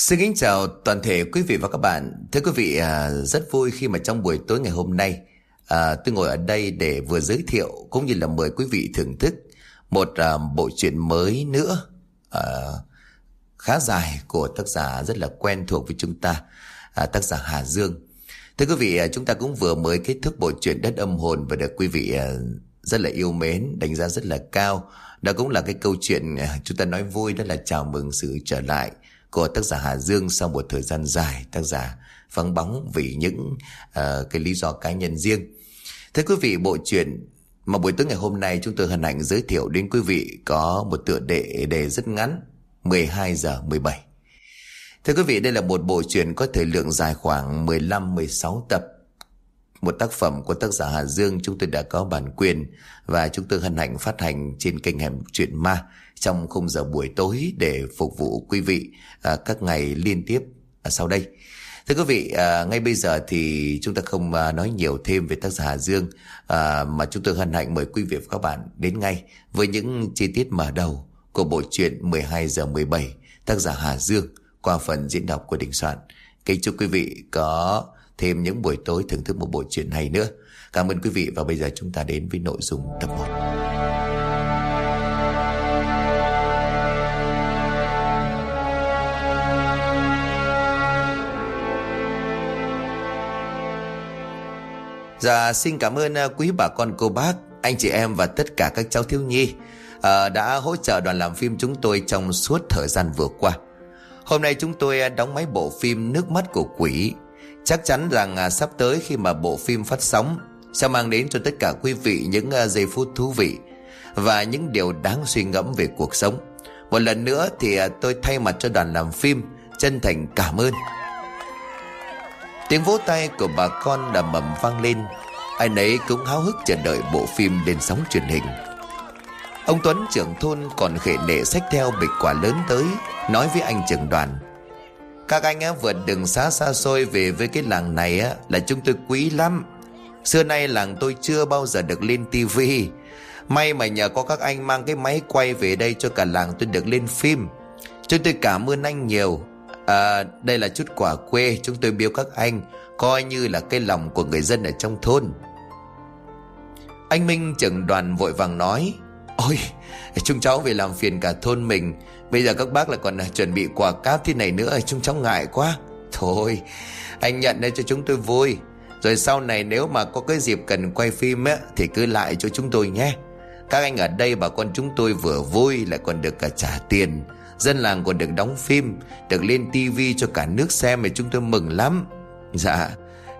Xin kính chào toàn thể quý vị và các bạn. Thưa quý vị, à, rất vui khi mà trong buổi tối ngày hôm nay à, tôi ngồi ở đây để vừa giới thiệu cũng như là mời quý vị thưởng thức một à, bộ truyện mới nữa à, khá dài của tác giả rất là quen thuộc với chúng ta, à, tác giả Hà Dương. Thưa quý vị, à, chúng ta cũng vừa mới kết thúc bộ truyện Đất Âm Hồn và được quý vị à, rất là yêu mến, đánh giá rất là cao. Đó cũng là cái câu chuyện à, chúng ta nói vui đó là chào mừng sự trở lại của tác giả Hà Dương sau một thời gian dài tác giả vắng bóng vì những uh, cái lý do cá nhân riêng. Thưa quý vị, bộ truyện mà buổi tối ngày hôm nay chúng tôi hân hạnh giới thiệu đến quý vị có một tựa đề đề rất ngắn 12 giờ 17. Thưa quý vị, đây là một bộ truyện có thời lượng dài khoảng 15-16 tập. Một tác phẩm của tác giả Hà Dương chúng tôi đã có bản quyền và chúng tôi hân hạnh phát hành trên kênh Hẻm Chuyện Ma trong khung giờ buổi tối để phục vụ quý vị à, các ngày liên tiếp à, sau đây. Thưa quý vị, à, ngay bây giờ thì chúng ta không à, nói nhiều thêm về tác giả Hà Dương à, mà chúng tôi hân hạnh mời quý vị và các bạn đến ngay với những chi tiết mở đầu của bộ truyện 12 giờ 17 tác giả Hà Dương qua phần diễn đọc của Đình Soạn. Kính chúc quý vị có thêm những buổi tối thưởng thức một bộ truyện hay nữa. Cảm ơn quý vị và bây giờ chúng ta đến với nội dung tập 1. Dạ xin cảm ơn à, quý bà con cô bác, anh chị em và tất cả các cháu thiếu nhi à, đã hỗ trợ đoàn làm phim chúng tôi trong suốt thời gian vừa qua. Hôm nay chúng tôi à, đóng máy bộ phim Nước mắt của quỷ. Chắc chắn rằng à, sắp tới khi mà bộ phim phát sóng sẽ mang đến cho tất cả quý vị những à, giây phút thú vị và những điều đáng suy ngẫm về cuộc sống. Một lần nữa thì à, tôi thay mặt cho đoàn làm phim chân thành cảm ơn. Tiếng vỗ tay của bà con đầm mầm vang lên Ai nấy cũng háo hức chờ đợi bộ phim lên sóng truyền hình Ông Tuấn trưởng thôn còn khệ nệ sách theo bịch quả lớn tới Nói với anh trưởng đoàn các anh á vượt đường xa xa xôi về với cái làng này á, Là chúng tôi quý lắm. Xưa nay làng tôi chưa bao giờ được lên tivi May mà nhờ có các anh mang cái máy quay về đây cho cả làng tôi được lên phim. Chúng tôi cảm ơn anh nhiều. À đây là chút quà quê, chúng tôi biếu các anh, Coi như là cái lòng của người dân ở trong thôn. Anh Minh trưởng đoàn vội vàng nói, Ôi, chúng cháu về làm phiền cả thôn mình. Bây giờ các bác lại còn à, chuẩn bị quà cáp thế này nữa Chúng cháu ngại quá. Thôi, anh nhận đây cho chúng tôi vui. Rồi sau này nếu mà có cái dịp cần quay phim á, Thì cứ lại cho chúng tôi nhé. Các anh ở đây bà con chúng tôi vừa vui Lại còn được cả trả tiền. Dân làng còn được đóng phim, Được lên tivi cho cả nước xem Thì chúng tôi mừng lắm. Dạ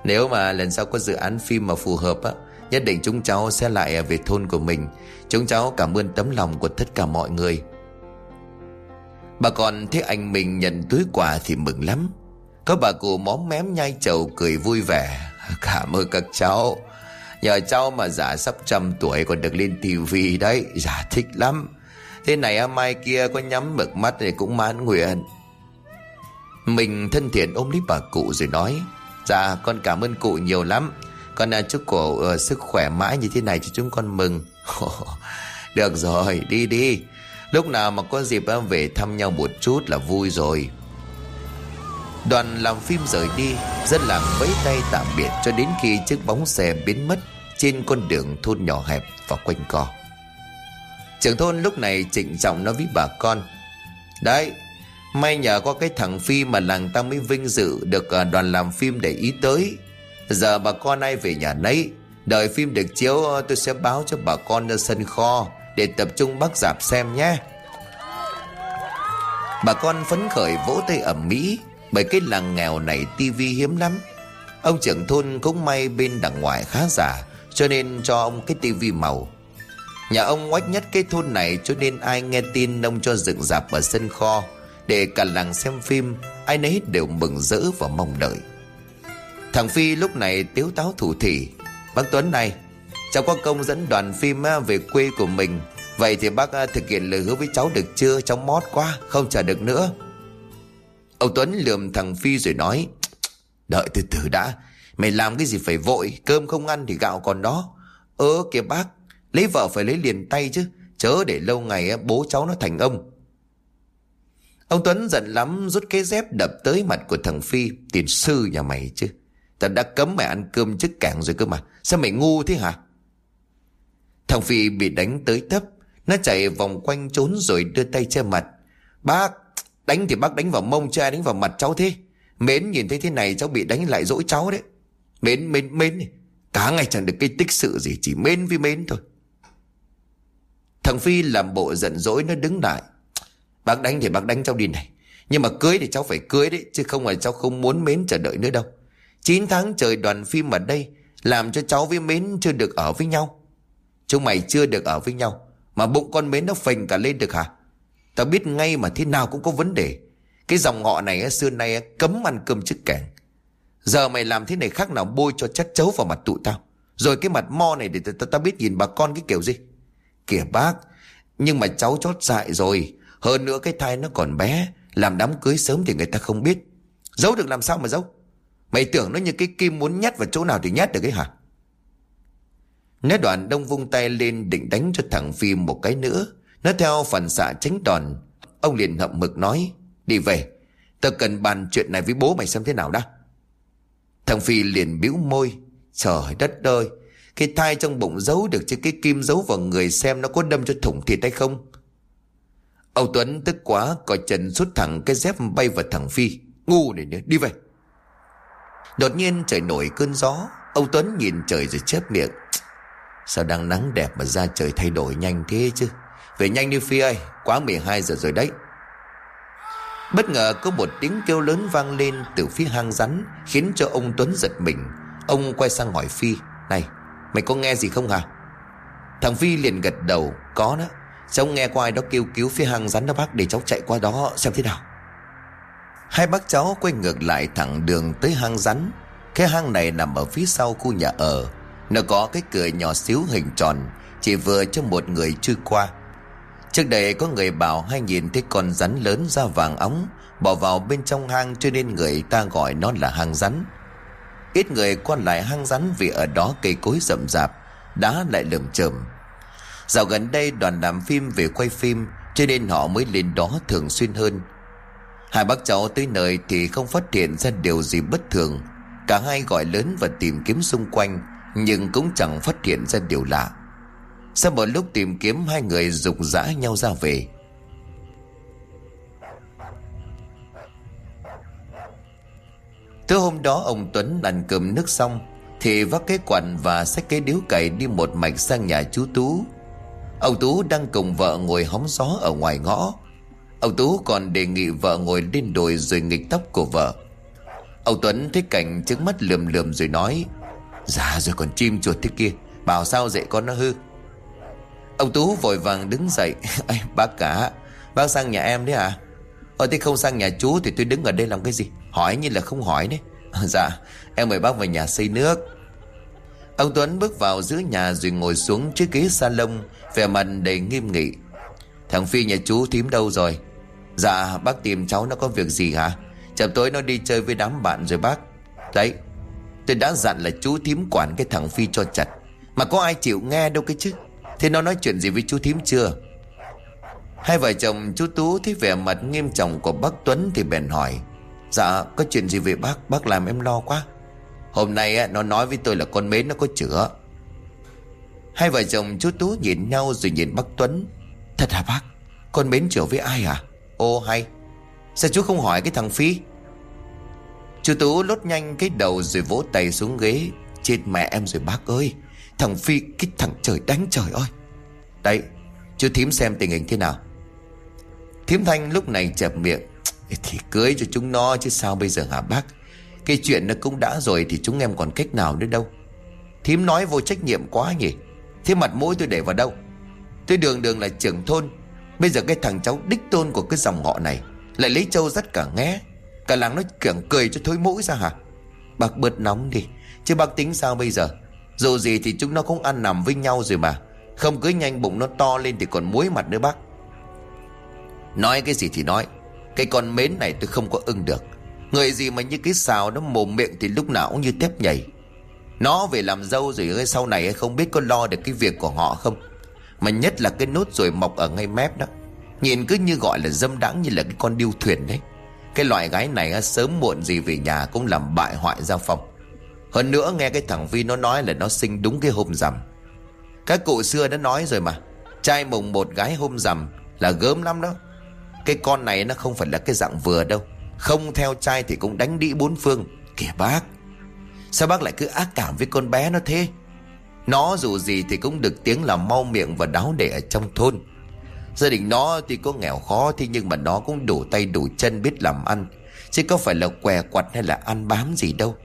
Nếu mà lần sau có dự án phim mà phù hợp á, Nhất định chúng cháu sẽ lại à, về thôn của mình. Chúng cháu cảm ơn tấm lòng của tất cả mọi người. Bà còn thấy anh mình nhận túi quà thì mừng lắm. Có bà cụ móm mém nhai chầu cười vui vẻ. Cảm ơn các cháu. Nhờ cháu mà giả sắp trăm tuổi còn được lên tivi đấy. Giả thích lắm. Thế này mai kia có nhắm mực mắt thì cũng mãn nguyện. Mình thân thiện ôm lấy bà cụ rồi nói Dạ con cảm ơn cụ nhiều lắm. Con à, chúc cụ uh, ờ, sức khỏe mãi như thế này cho chúng con mừng. Được rồi đi đi. Lúc nào mà có dịp về thăm nhau một chút là vui rồi. Đoàn làm phim rời đi, Dân làng vẫy tay tạm biệt Cho đến khi chiếc bóng xe biến mất Trên con đường thôn nhỏ hẹp và quanh co. Trưởng thôn lúc này trịnh trọng nói với bà con, Đấy, May nhờ có cái thằng Phi mà làng ta mới vinh dự Được à, đoàn làm phim để ý tới. Giờ bà con ai về nhà nấy, Đợi phim được chiếu à, tôi sẽ báo cho bà con ra sân kho. Để tập trung bắt dạp xem nhé. Bà con phấn khởi vỗ tay ẩm mỹ, Bởi cái làng nghèo này tivi hiếm lắm. Ông trưởng thôn cũng may bên đằng ngoài khá giả, Cho nên cho ông cái tivi màu. Nhà ông oách nhất cái thôn này, cho nên ai nghe tin ông cho dựng dạp ở sân kho, Để cả làng xem phim, Ai nấy đều mừng rỡ và mong đợi. Thằng Phi lúc này tiếu táo thủ thỉ. Bác Tuấn này Cháu có công dẫn đoàn phim à, về quê của mình. Vậy thì bác à, thực hiện lời hứa với cháu được chưa? Cháu mót quá, Không chờ được nữa. Ông Tuấn lườm thằng Phi rồi nói, Đợi từ từ đã. Mày làm cái gì phải vội? Cơm không ăn thì gạo còn đó. Ơ, kìa bác, Lấy vợ phải lấy liền tay chứ. Chớ để lâu ngày à, bố cháu nó thành ông. Ông Tuấn giận lắm, rút cái dép đập tới mặt của thằng Phi. Tiền sư nhà mày chứ. Tao đã cấm mày ăn cơm trước cảng rồi cơ mà. Sao mày ngu thế hả? Thằng Phi bị đánh tới tấp. Nó chạy vòng quanh trốn rồi đưa tay che mặt. Bác, Đánh thì bác đánh vào mông cha đánh vào mặt cháu thế? Mến nhìn thấy thế này cháu bị đánh lại dỗi cháu đấy. Mến mến mến. Cả ngày chẳng được cái tích sự gì, Chỉ mến với mến thôi. Thằng Phi làm bộ giận dỗi nó đứng lại. Bác đánh thì bác đánh cháu đi này. Nhưng mà cưới thì cháu phải cưới đấy, Chứ không là cháu không muốn mến chờ đợi nữa đâu. 9 tháng trời đoàn phim ở đây Làm cho cháu với mến chưa được ở với nhau. Chúng mày chưa được ở với nhau. Mà bụng con mến nó phình cả lên được hả? Tao biết ngay mà thế nào cũng có vấn đề. Cái dòng ngọ này xưa nay cấm ăn cơm trước kẻng. Giờ mày làm thế này khác nào bôi cho chất chấu vào mặt tụi tao. Rồi cái mặt mo này để tao ta biết nhìn bà con cái kiểu gì. Kìa bác, Nhưng mà cháu chót dại rồi. Hơn nữa cái thai nó còn bé, Làm đám cưới sớm thì người ta không biết. Giấu được làm sao mà giấu? Mày tưởng nó như cái kim muốn nhát vào chỗ nào thì nhát được cái hả? Nói đoạn đông vung tay lên định đánh cho thằng Phi một cái nữa. Nó theo phản xạ tránh đòn. Ông liền hậm mực nói, Đi về. Tao cần bàn chuyện này với bố mày xem thế nào đã. Thằng Phi liền bĩu môi. Trời đất ơi! Cái thai trong bụng giấu được chứ, cái kim giấu vào người xem nó có đâm cho thủng thịt hay không? Âu Tuấn tức quá Còi chân rút thẳng cái dép bay vào thằng Phi. Ngu này nữa đi về. Đột nhiên trời nổi cơn gió. Âu Tuấn nhìn trời rồi chép miệng. Sao đang nắng đẹp mà ra trời thay đổi nhanh thế chứ? Về nhanh đi Phi ơi, Quá 12 giờ rồi đấy. Bất ngờ có một tiếng kêu lớn vang lên từ phía hang rắn, Khiến cho ông Tuấn giật mình. Ông quay sang hỏi Phi, Này, mày có nghe gì không hả? Thằng Phi liền gật đầu, Có đó. Cháu nghe qua ai đó kêu cứu phía hang rắn đó bác Để cháu chạy qua đó xem thế nào. Hai bác cháu quay ngược lại thẳng đường tới hang rắn. Cái hang này nằm ở phía sau khu nhà ở. Nó có cái cửa nhỏ xíu hình tròn, Chỉ vừa cho một người chui qua. Trước đây có người bảo hay nhìn thấy con rắn lớn da vàng óng, Bỏ vào bên trong hang cho nên người ta gọi nó là hang rắn. Ít người qua lại hang rắn vì ở đó cây cối rậm rạp, Đá lại lởm chởm. Dạo gần đây đoàn làm phim về quay phim, Cho nên họ mới lên đó thường xuyên hơn. Hai bác cháu tới nơi thì không phát hiện ra điều gì bất thường. Cả hai gọi lớn và tìm kiếm xung quanh. Nhưng cũng chẳng phát hiện ra điều lạ. Sau một lúc tìm kiếm, hai người rục rã nhau ra về. Thứ hôm đó, ông Tuấn ăn cơm nước xong, Thì vác cái quạt và xách cái điếu cày đi một mạch sang nhà chú Tú. Ông Tú đang cùng vợ ngồi hóng gió ở ngoài ngõ. Ông Tú còn đề nghị vợ ngồi lên đồi rồi nghịch tóc của vợ. Ông Tuấn thấy cảnh trước mắt lườm lườm rồi nói Dạ rồi còn chim chuột thế kia. Bảo sao dạy con nó hư? Ông Tú vội vàng đứng dậy. Ê, Bác cả Bác sang nhà em đấy à Ờ thế không sang nhà chú thì tôi đứng ở đây làm cái gì? Hỏi như là không hỏi đấy. Dạ em mời bác vào nhà xây nước. Ông Tuấn bước vào giữa nhà rồi ngồi xuống chiếc ghế salon Vẻ mặt đầy nghiêm nghị. Thằng Phi nhà chú thím đâu rồi? Dạ bác tìm cháu nó có việc gì hả? Chậm tối nó đi chơi với đám bạn rồi bác. Đấy Tôi đã dặn là chú thím quản cái thằng Phi cho chặt. Mà có ai chịu nghe đâu cái chứ? Thế nó nói chuyện gì với chú thím chưa? Hai vợ chồng chú Tú thấy vẻ mặt nghiêm trọng của bác Tuấn Thì bèn hỏi Dạ có chuyện gì về bác? Bác làm em lo quá. Hôm nay nó nói với tôi là con mến nó có chữa. Hai vợ chồng chú Tú nhìn nhau rồi nhìn bác Tuấn. Thật hả bác? Con mến chữa với ai à? Ô, hay. Sao chú không hỏi cái thằng Phi? Chú Tú lốt nhanh cái đầu rồi vỗ tay xuống ghế. Chết mẹ em rồi bác ơi. Thằng Phi, cái thằng trời đánh trời ơi. Đấy Chú thím xem tình hình thế nào. Thím Thanh lúc này chẹp miệng. Thì cưới cho chúng nó chứ sao bây giờ hả bác? Cái chuyện nó cũng đã rồi Thì chúng em còn cách nào nữa đâu. Thím nói vô trách nhiệm quá nhỉ. Thế mặt mũi tôi để vào đâu? Tôi đường đường là trưởng thôn. Bây giờ cái thằng cháu đích tôn của cái dòng họ này Lại lấy trâu rất cả nghe Cả làng nó kiểng cười cho thối mũi ra hả? Bác bớt nóng đi. Chứ bác tính sao bây giờ? Dù gì thì chúng nó cũng ăn nằm với nhau rồi mà. Không cứ nhanh bụng nó to lên thì còn muối mặt nữa bác. Nói cái gì thì nói. Cái con mến này tôi không có ưng được. Người gì mà như cái xào nó mồm miệng thì lúc nào cũng như tép nhảy Nó về làm dâu rồi sau này không biết có lo được cái việc của họ không? Mà nhất là cái nốt rồi mọc ở ngay mép đó. Nhìn cứ như gọi là dâm đãng như là cái con điêu thuyền đấy. Cái loại gái này sớm muộn gì về nhà cũng làm bại hoại gia phong. Hơn nữa, nghe cái thằng Vi nó nói là nó sinh đúng cái hôm rằm. Các cụ xưa đã nói rồi mà, Trai mùng một gái hôm rằm là gớm lắm đó. Cái con này nó không phải là cái dạng vừa đâu, Không theo trai thì cũng đánh đĩ bốn phương. Kìa bác, Sao bác lại cứ ác cảm với con bé nó thế? Nó dù gì thì cũng được tiếng là mau miệng và đáo để ở trong thôn. Gia đình nó thì có nghèo khó, Thế nhưng mà nó cũng đủ tay đủ chân biết làm ăn. Chứ có phải là què quặt hay là ăn bám gì đâu.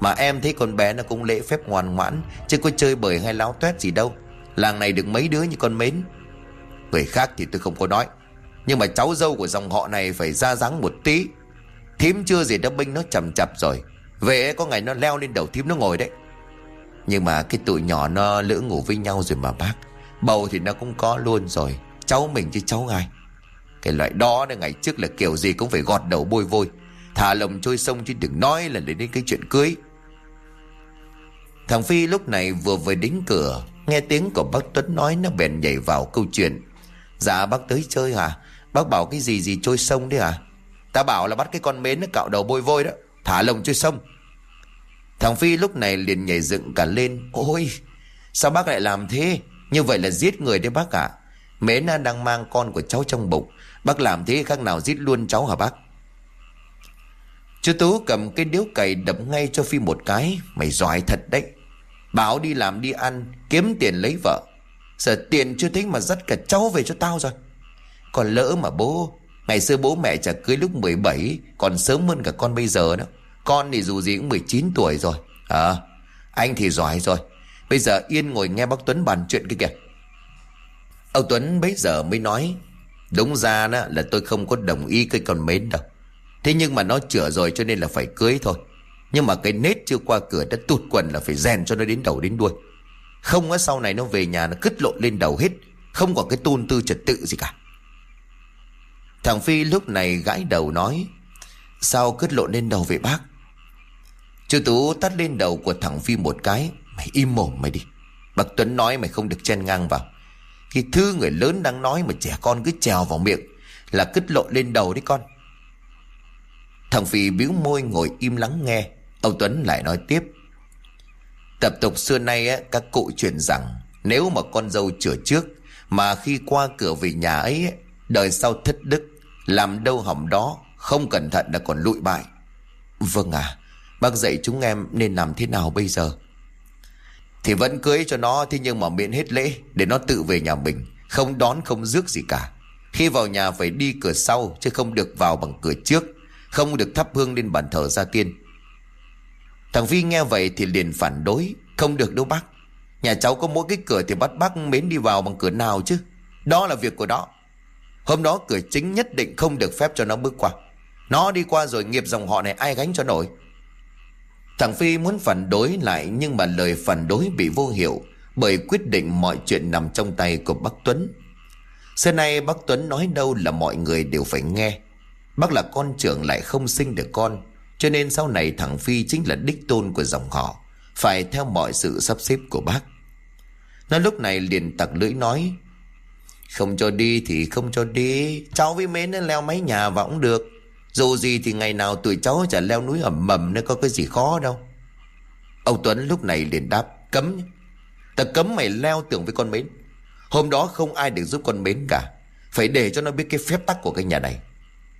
Mà em thấy con bé nó cũng lễ phép ngoan ngoãn, Chứ có chơi bời hay láo toét gì đâu. Làng này được mấy đứa như con mến? Người khác thì tôi không có nói. Nhưng mà cháu dâu của dòng họ này phải ra dáng một tí. Thím chưa gì đã binh nó chầm chập rồi. Về có ngày nó leo lên đầu thím nó ngồi đấy. Nhưng mà cái tụi nhỏ nó lỡ ngủ với nhau rồi mà bác. Bầu thì nó cũng có luôn rồi. Cháu mình chứ cháu ai. Cái loại đó là ngày trước là kiểu gì cũng phải gọt đầu bôi vôi. Thả lồng trôi sông chứ đừng nói là đến cái chuyện cưới. Thằng Phi lúc này vừa về đến cửa, Nghe tiếng của bác Tuấn nói nó bèn nhảy vào câu chuyện. Dạ bác tới chơi hả? Bác bảo cái gì gì trôi sông đấy hả? Ta bảo là bắt cái con mến nó cạo đầu bôi vôi đó, Thả lồng trôi sông. Thằng Phi lúc này liền nhảy dựng cả lên. Ôi, sao bác lại làm thế? Như vậy là giết người đấy bác ạ. à? Mẹ na đang mang con của cháu trong bụng. Bác làm thế khác nào giết luôn cháu hả bác? Chú Tú cầm cái điếu cày đập ngay cho Phi một cái. Mày giỏi thật đấy. Bảo đi làm đi ăn, Kiếm tiền lấy vợ. Giờ tiền chưa thấy mà dắt cả cháu về cho tao rồi. Còn lỡ mà bố, Ngày xưa bố mẹ chả cưới lúc 17 Còn sớm hơn cả con bây giờ đó. Con thì dù gì cũng 19 tuổi rồi. À anh thì giỏi rồi. Bây giờ yên ngồi nghe bác Tuấn bàn chuyện kia kìa. Ông Tuấn bấy giờ mới nói, Đúng ra đó là tôi không có đồng ý cái con mến đâu. Thế nhưng mà nó chữa rồi cho nên là phải cưới thôi. Nhưng mà cái nết chưa qua cửa đã tụt quần là phải rèn cho nó đến đầu đến đuôi. Không á sau này nó về nhà nó cứt lộn lên đầu hết, Không có cái tôn tư trật tự gì cả. Thằng Phi lúc này gãi đầu nói, Sao cứt lộn lên đầu vậy bác? Chú Tú tắt lên đầu của thằng Phi một cái, Mày im mồm mày đi. Bác Tuấn nói mày không được chen ngang vào. Khi thứ người lớn đang nói mà trẻ con cứ trèo vào miệng Là cứt lộn lên đầu đấy con. Thằng Phi biếu môi ngồi im lắng nghe. Ông Tuấn lại nói tiếp. Tập tục xưa nay á, các cụ truyền rằng Nếu mà con dâu chữa trước Mà khi qua cửa về nhà ấy Đời sau thất đức Làm đâu hỏng đó Không cẩn thận đã còn lụi bại. Vâng à Bác dạy chúng em nên làm thế nào bây giờ? Thì vẫn cưới cho nó, Thế nhưng mà miễn hết lễ, Để nó tự về nhà mình. Không đón, không rước gì cả. Khi vào nhà phải đi cửa sau, Chứ không được vào bằng cửa trước. Không được thắp hương lên bàn thờ gia tiên. Thằng Vi nghe vậy thì liền phản đối. Không được đâu bác. Nhà cháu có mỗi cái cửa thì bắt bác mến đi vào bằng cửa nào chứ? Đó là việc của đó. Hôm đó cửa chính nhất định không được phép cho nó bước qua. Nó đi qua rồi nghiệp dòng họ này ai gánh cho nổi? Thằng Phi muốn phản đối lại, Nhưng mà lời phản đối bị vô hiệu, Bởi quyết định mọi chuyện nằm trong tay của bác Tuấn. Xưa nay bác Tuấn nói đâu là mọi người đều phải nghe. Bác là con trưởng lại không sinh được con, Cho nên sau này thằng Phi chính là đích tôn của dòng họ, Phải theo mọi sự sắp xếp của bác. Nó lúc này liền tặc lưỡi nói, Không cho đi thì không cho đi, Cháu với mến leo mái nhà vào cũng được. Dù gì thì ngày nào tụi cháu chả leo núi ẩm mầm nữa có cái gì khó đâu. Ông Tuấn lúc này liền đáp, Cấm Ta cấm mày leo tưởng với con mến. Hôm đó không ai được giúp con mến cả. Phải để cho nó biết cái phép tắc của cái nhà này.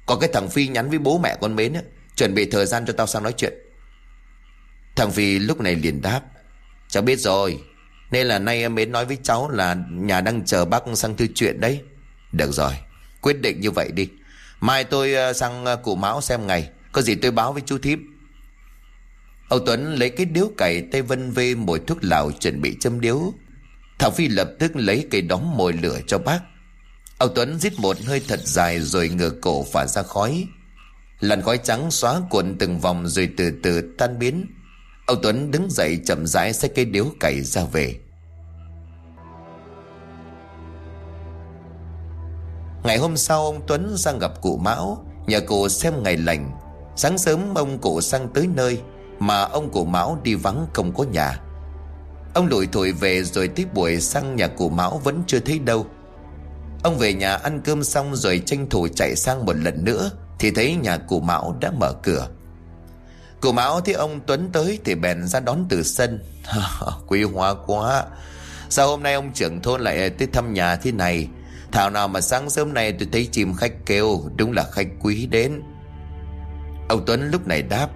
Còn cái thằng Phi nhắn với bố mẹ con mến á, Chuẩn bị thời gian cho tao sang nói chuyện. Thằng Phi lúc này liền đáp, Cháu biết rồi. Nên là nay em mến nói với cháu là Nhà đang chờ bác sang thư chuyện đấy. Được rồi, Quyết định như vậy đi. Mai tôi ờ, sang ờ, cụ mão xem ngày. Có gì tôi báo với chú thím. Âu Tuấn lấy cái điếu cày tay vân vê mồi thuốc lào chuẩn bị châm điếu. Thảo Phi lập tức lấy cây đóm mồi lửa cho bác. Âu Tuấn rít một hơi thật dài rồi ngửa cổ phả ra khói. Làn khói trắng xóa cuộn từng vòng rồi từ từ tan biến. Âu Tuấn đứng dậy chậm rãi xách cây điếu cày ra về. Ngày hôm sau ông Tuấn sang gặp cụ Mão, Nhờ cụ xem ngày lành. Sáng sớm ông cụ sang tới nơi Mà ông cụ Mão đi vắng không có nhà. Ông lủi thổi về rồi tiếp buổi sang nhà cụ Mão vẫn chưa thấy đâu. Ông về nhà ăn cơm xong rồi tranh thủ chạy sang một lần nữa Thì thấy nhà cụ Mão đã mở cửa. Cụ Mão thấy ông Tuấn tới Thì bèn ra đón từ sân. Quý hóa quá. Sao hôm nay ông trưởng thôn lại tới thăm nhà thế này? Thảo nào mà sáng sớm nay tôi thấy chim khách kêu Đúng là khách quý đến. Ông Tuấn lúc này đáp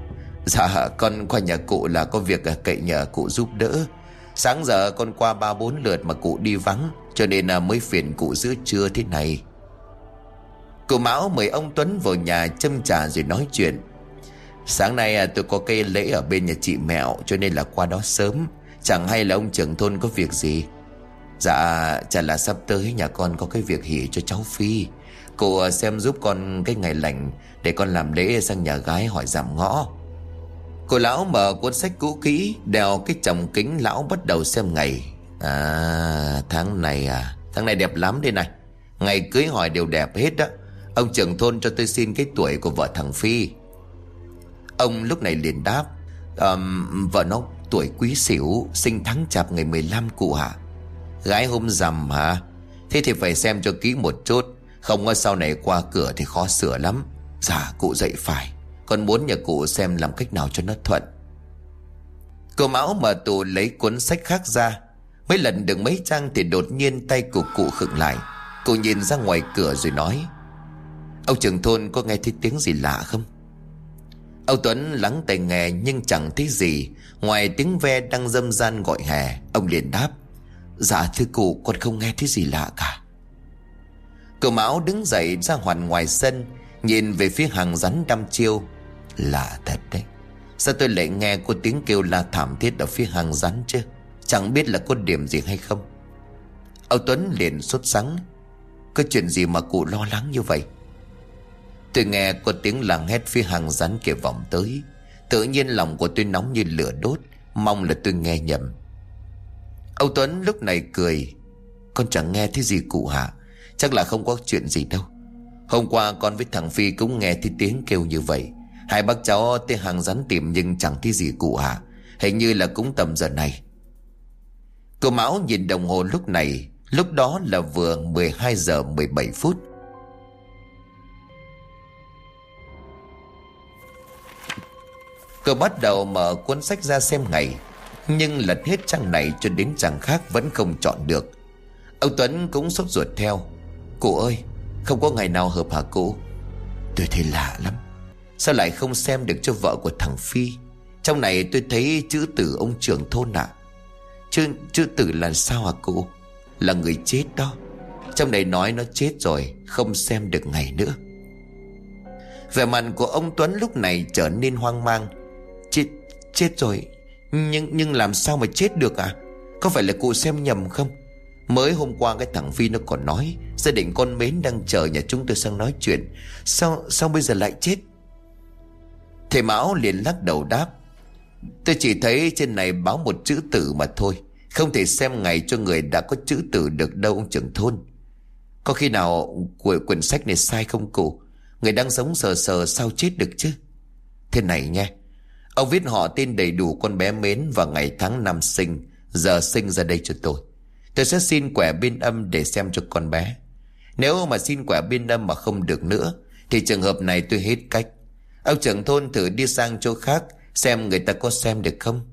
Dạ con qua nhà cụ là có việc cậy nhờ cụ giúp đỡ. Sáng giờ con qua ba bốn lượt mà cụ đi vắng Cho nên là mới phiền cụ giữa trưa thế này. Cụ Mão mời ông Tuấn vào nhà châm trà rồi nói chuyện. Sáng nay à, tôi có cây lễ ở bên nhà chị Mẹo Cho nên là qua đó sớm. Chẳng hay là ông trưởng thôn có việc gì? Dạ chả là sắp tới nhà con có cái việc hỉ cho cháu Phi. Cô à, xem giúp con cái ngày lành Để con làm lễ sang nhà gái hỏi giảm ngõ. Cô lão mở cuốn sách cũ kỹ Đeo cái chồng kính lão bắt đầu xem ngày. À tháng này à Tháng này đẹp lắm đây này. Ngày cưới hỏi đều đẹp hết đó Ông trưởng thôn cho tôi xin cái tuổi của vợ thằng Phi. Ông lúc này liền đáp um, Vợ nó tuổi quý xỉu Sinh tháng chạp ngày 15 cụ hả Gái hôm rằm hả? Thế thì phải xem cho kỹ một chút. Không có sau này qua cửa thì khó sửa lắm. Dạ cụ dậy phải. Con muốn nhờ cụ xem làm cách nào cho nó thuận. Cô Mão mở tủ lấy cuốn sách khác ra. Mấy lần được mấy trang thì đột nhiên tay của cụ khựng lại. Cô nhìn ra ngoài cửa rồi nói, Ông trưởng thôn có nghe thấy tiếng gì lạ không? Ông Tuấn lắng tai nghe nhưng chẳng thấy gì. Ngoài tiếng ve đang dâm gian gọi hè, Ông liền đáp Dạ thưa cụ, con không nghe thấy gì lạ cả. Cậu Mão đứng dậy ra hoàn ngoài sân, Nhìn về phía hàng rắn đăm chiêu. Lạ thật đấy. Sao tôi lại nghe cô tiếng kêu la thảm thiết ở phía hàng rắn chứ? Chẳng biết là có điểm gì hay không. Ông Tuấn liền sốt sắng. Có chuyện gì mà cụ lo lắng như vậy? Tôi nghe có tiếng làng hét phía hàng rắn kia vọng tới. Tự nhiên lòng của tôi nóng như lửa đốt. Mong là tôi nghe nhầm. Ông Tuấn lúc này cười. Con chẳng nghe thấy gì cụ hả Chắc là không có chuyện gì đâu. Hôm qua con với thằng Phi cũng nghe thấy tiếng kêu như vậy. Hai bác cháu tới hàng rắn tìm nhưng chẳng thấy gì cụ hả Hình như là cũng tầm giờ này. Cô Mão nhìn đồng hồ lúc này. Lúc đó là vừa 12 giờ 17 phút. Cô bắt đầu mở cuốn sách ra xem ngày. Nhưng lật hết trang này cho đến trang khác vẫn không chọn được. Ông Tuấn cũng sốt ruột theo. Cụ ơi Không có ngày nào hợp hả cụ Tôi thấy lạ lắm. Sao lại không xem được cho vợ của thằng Phi? Trong này tôi thấy chữ tử ông trưởng thôn ạ. À? Chữ, chữ tử là sao hả cụ Là người chết đó. Trong này nói nó chết rồi Không xem được ngày nữa. Vẻ mặt của ông Tuấn lúc này trở nên hoang mang. Chết, chết rồi. Nhưng nhưng làm sao mà chết được à? Có phải là cụ xem nhầm không? Mới hôm qua cái thằng Phi nó còn nói, Gia đình con mến đang chờ nhà chúng tôi sang nói chuyện. Sao sao bây giờ lại chết? Thầy Mão liền lắc đầu đáp, Tôi chỉ thấy trên này báo một chữ tử mà thôi. Không thể xem ngày cho người đã có chữ tử được đâu, ông trưởng thôn. Có khi nào của quyển sách này sai không cụ? Người đang sống sờ sờ sao chết được chứ? Thế này nha Ông viết họ tên đầy đủ con bé mến Và ngày tháng năm sinh. Giờ sinh ra đây cho tôi. Tôi sẽ xin quẻ biên âm để xem cho con bé. Nếu mà xin quẻ biên âm mà không được nữa, Thì trường hợp này tôi hết cách. Ông trưởng thôn thử đi sang chỗ khác, Xem người ta có xem được không?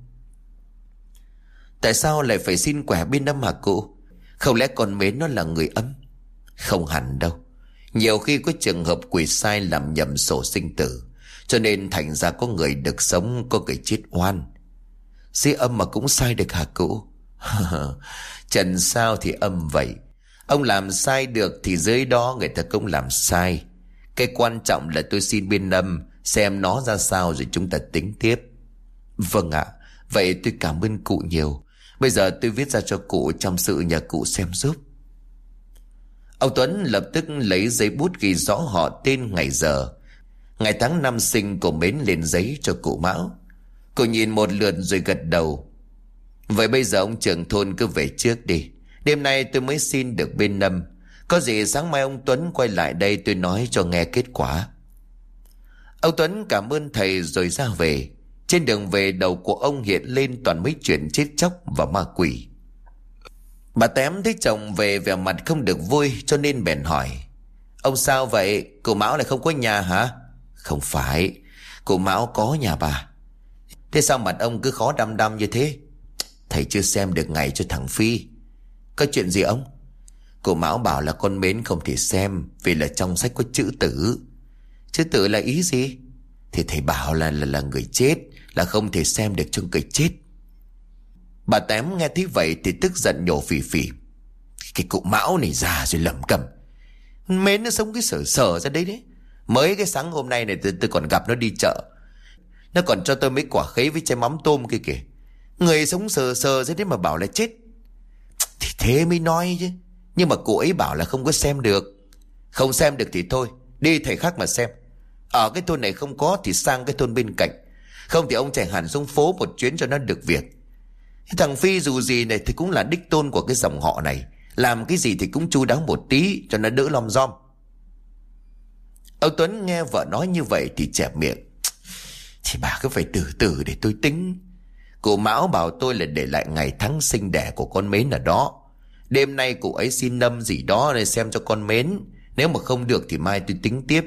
Tại sao lại phải xin quẻ biên âm hả cụ? Không lẽ con mến nó là người âm Không hẳn đâu. Nhiều khi có trường hợp quỷ sai làm nhầm sổ sinh tử. Cho nên thành ra có người được sống, Có người chết oan. Dĩ âm mà cũng sai được hả cụ Trần sao thì âm vậy? Ông làm sai được thì dưới đó người ta cũng làm sai. Cái quan trọng là tôi xin biên âm, Xem nó ra sao rồi chúng ta tính tiếp. Vâng ạ, Vậy tôi cảm ơn cụ nhiều. Bây giờ tôi viết ra cho cụ trong sự nhà cụ xem giúp. Ông Tuấn lập tức lấy giấy bút ghi rõ họ tên, ngày giờ. Ngày tháng năm sinh của mến lên giấy cho cụ Mão. Cụ nhìn một lượt rồi gật đầu. Vậy bây giờ ông trưởng thôn cứ về trước đi. Đêm nay tôi mới xin được bên năm Có gì sáng mai ông Tuấn quay lại đây tôi nói cho nghe kết quả. Ông Tuấn cảm ơn thầy rồi ra về. Trên đường về, đầu của ông hiện lên toàn mấy chuyện chết chóc và ma quỷ. Bà tém thấy chồng về vẻ mặt không được vui cho nên bèn hỏi. Ông sao vậy? cụ Mão lại không có nhà hả? Không phải. cụ Mão có nhà bà. Thế sao mặt ông cứ khó đăm đăm như thế? Thầy chưa xem được ngày cho thằng Phi. Có chuyện gì ông? cụ Mão bảo là con mến không thể xem vì là trong sách có chữ tử. Chữ tử là ý gì? Thì thầy bảo là là, là người chết là không thể xem được trong người chết. Bà tém nghe thấy vậy thì tức giận nhổ phì phì. Cái cụ Mão này già rồi lầm cầm. Mến nó sống cái sở sở ra đấy đấy. Mới cái sáng hôm nay này tôi, tôi còn gặp nó đi chợ. Nó còn cho tôi mấy quả khế với chai mắm tôm kia kìa. Người sống sờ sờ ra đấy mà bảo là chết. Thì thế mới nói chứ. Nhưng mà cô ấy bảo là không có xem được. Không xem được thì thôi. Đi thầy khác mà xem. Ở cái thôn này không có thì sang cái thôn bên cạnh. Không thì ông chạy hẳn xuống phố một chuyến cho nó được việc. Thằng Phi dù gì này thì cũng là đích tôn của cái dòng họ này. Làm cái gì thì cũng chu đáo một tí cho nó đỡ lom rom. Ông Tuấn nghe vợ nói như vậy thì chẹp miệng. Thì bà cứ phải từ từ để tôi tính. Cụ Mão bảo tôi là để lại ngày tháng sinh đẻ của con mến ở đó. Đêm nay cụ ấy xin nâm gì đó để xem cho con mến. Nếu mà không được thì mai tôi tính tiếp.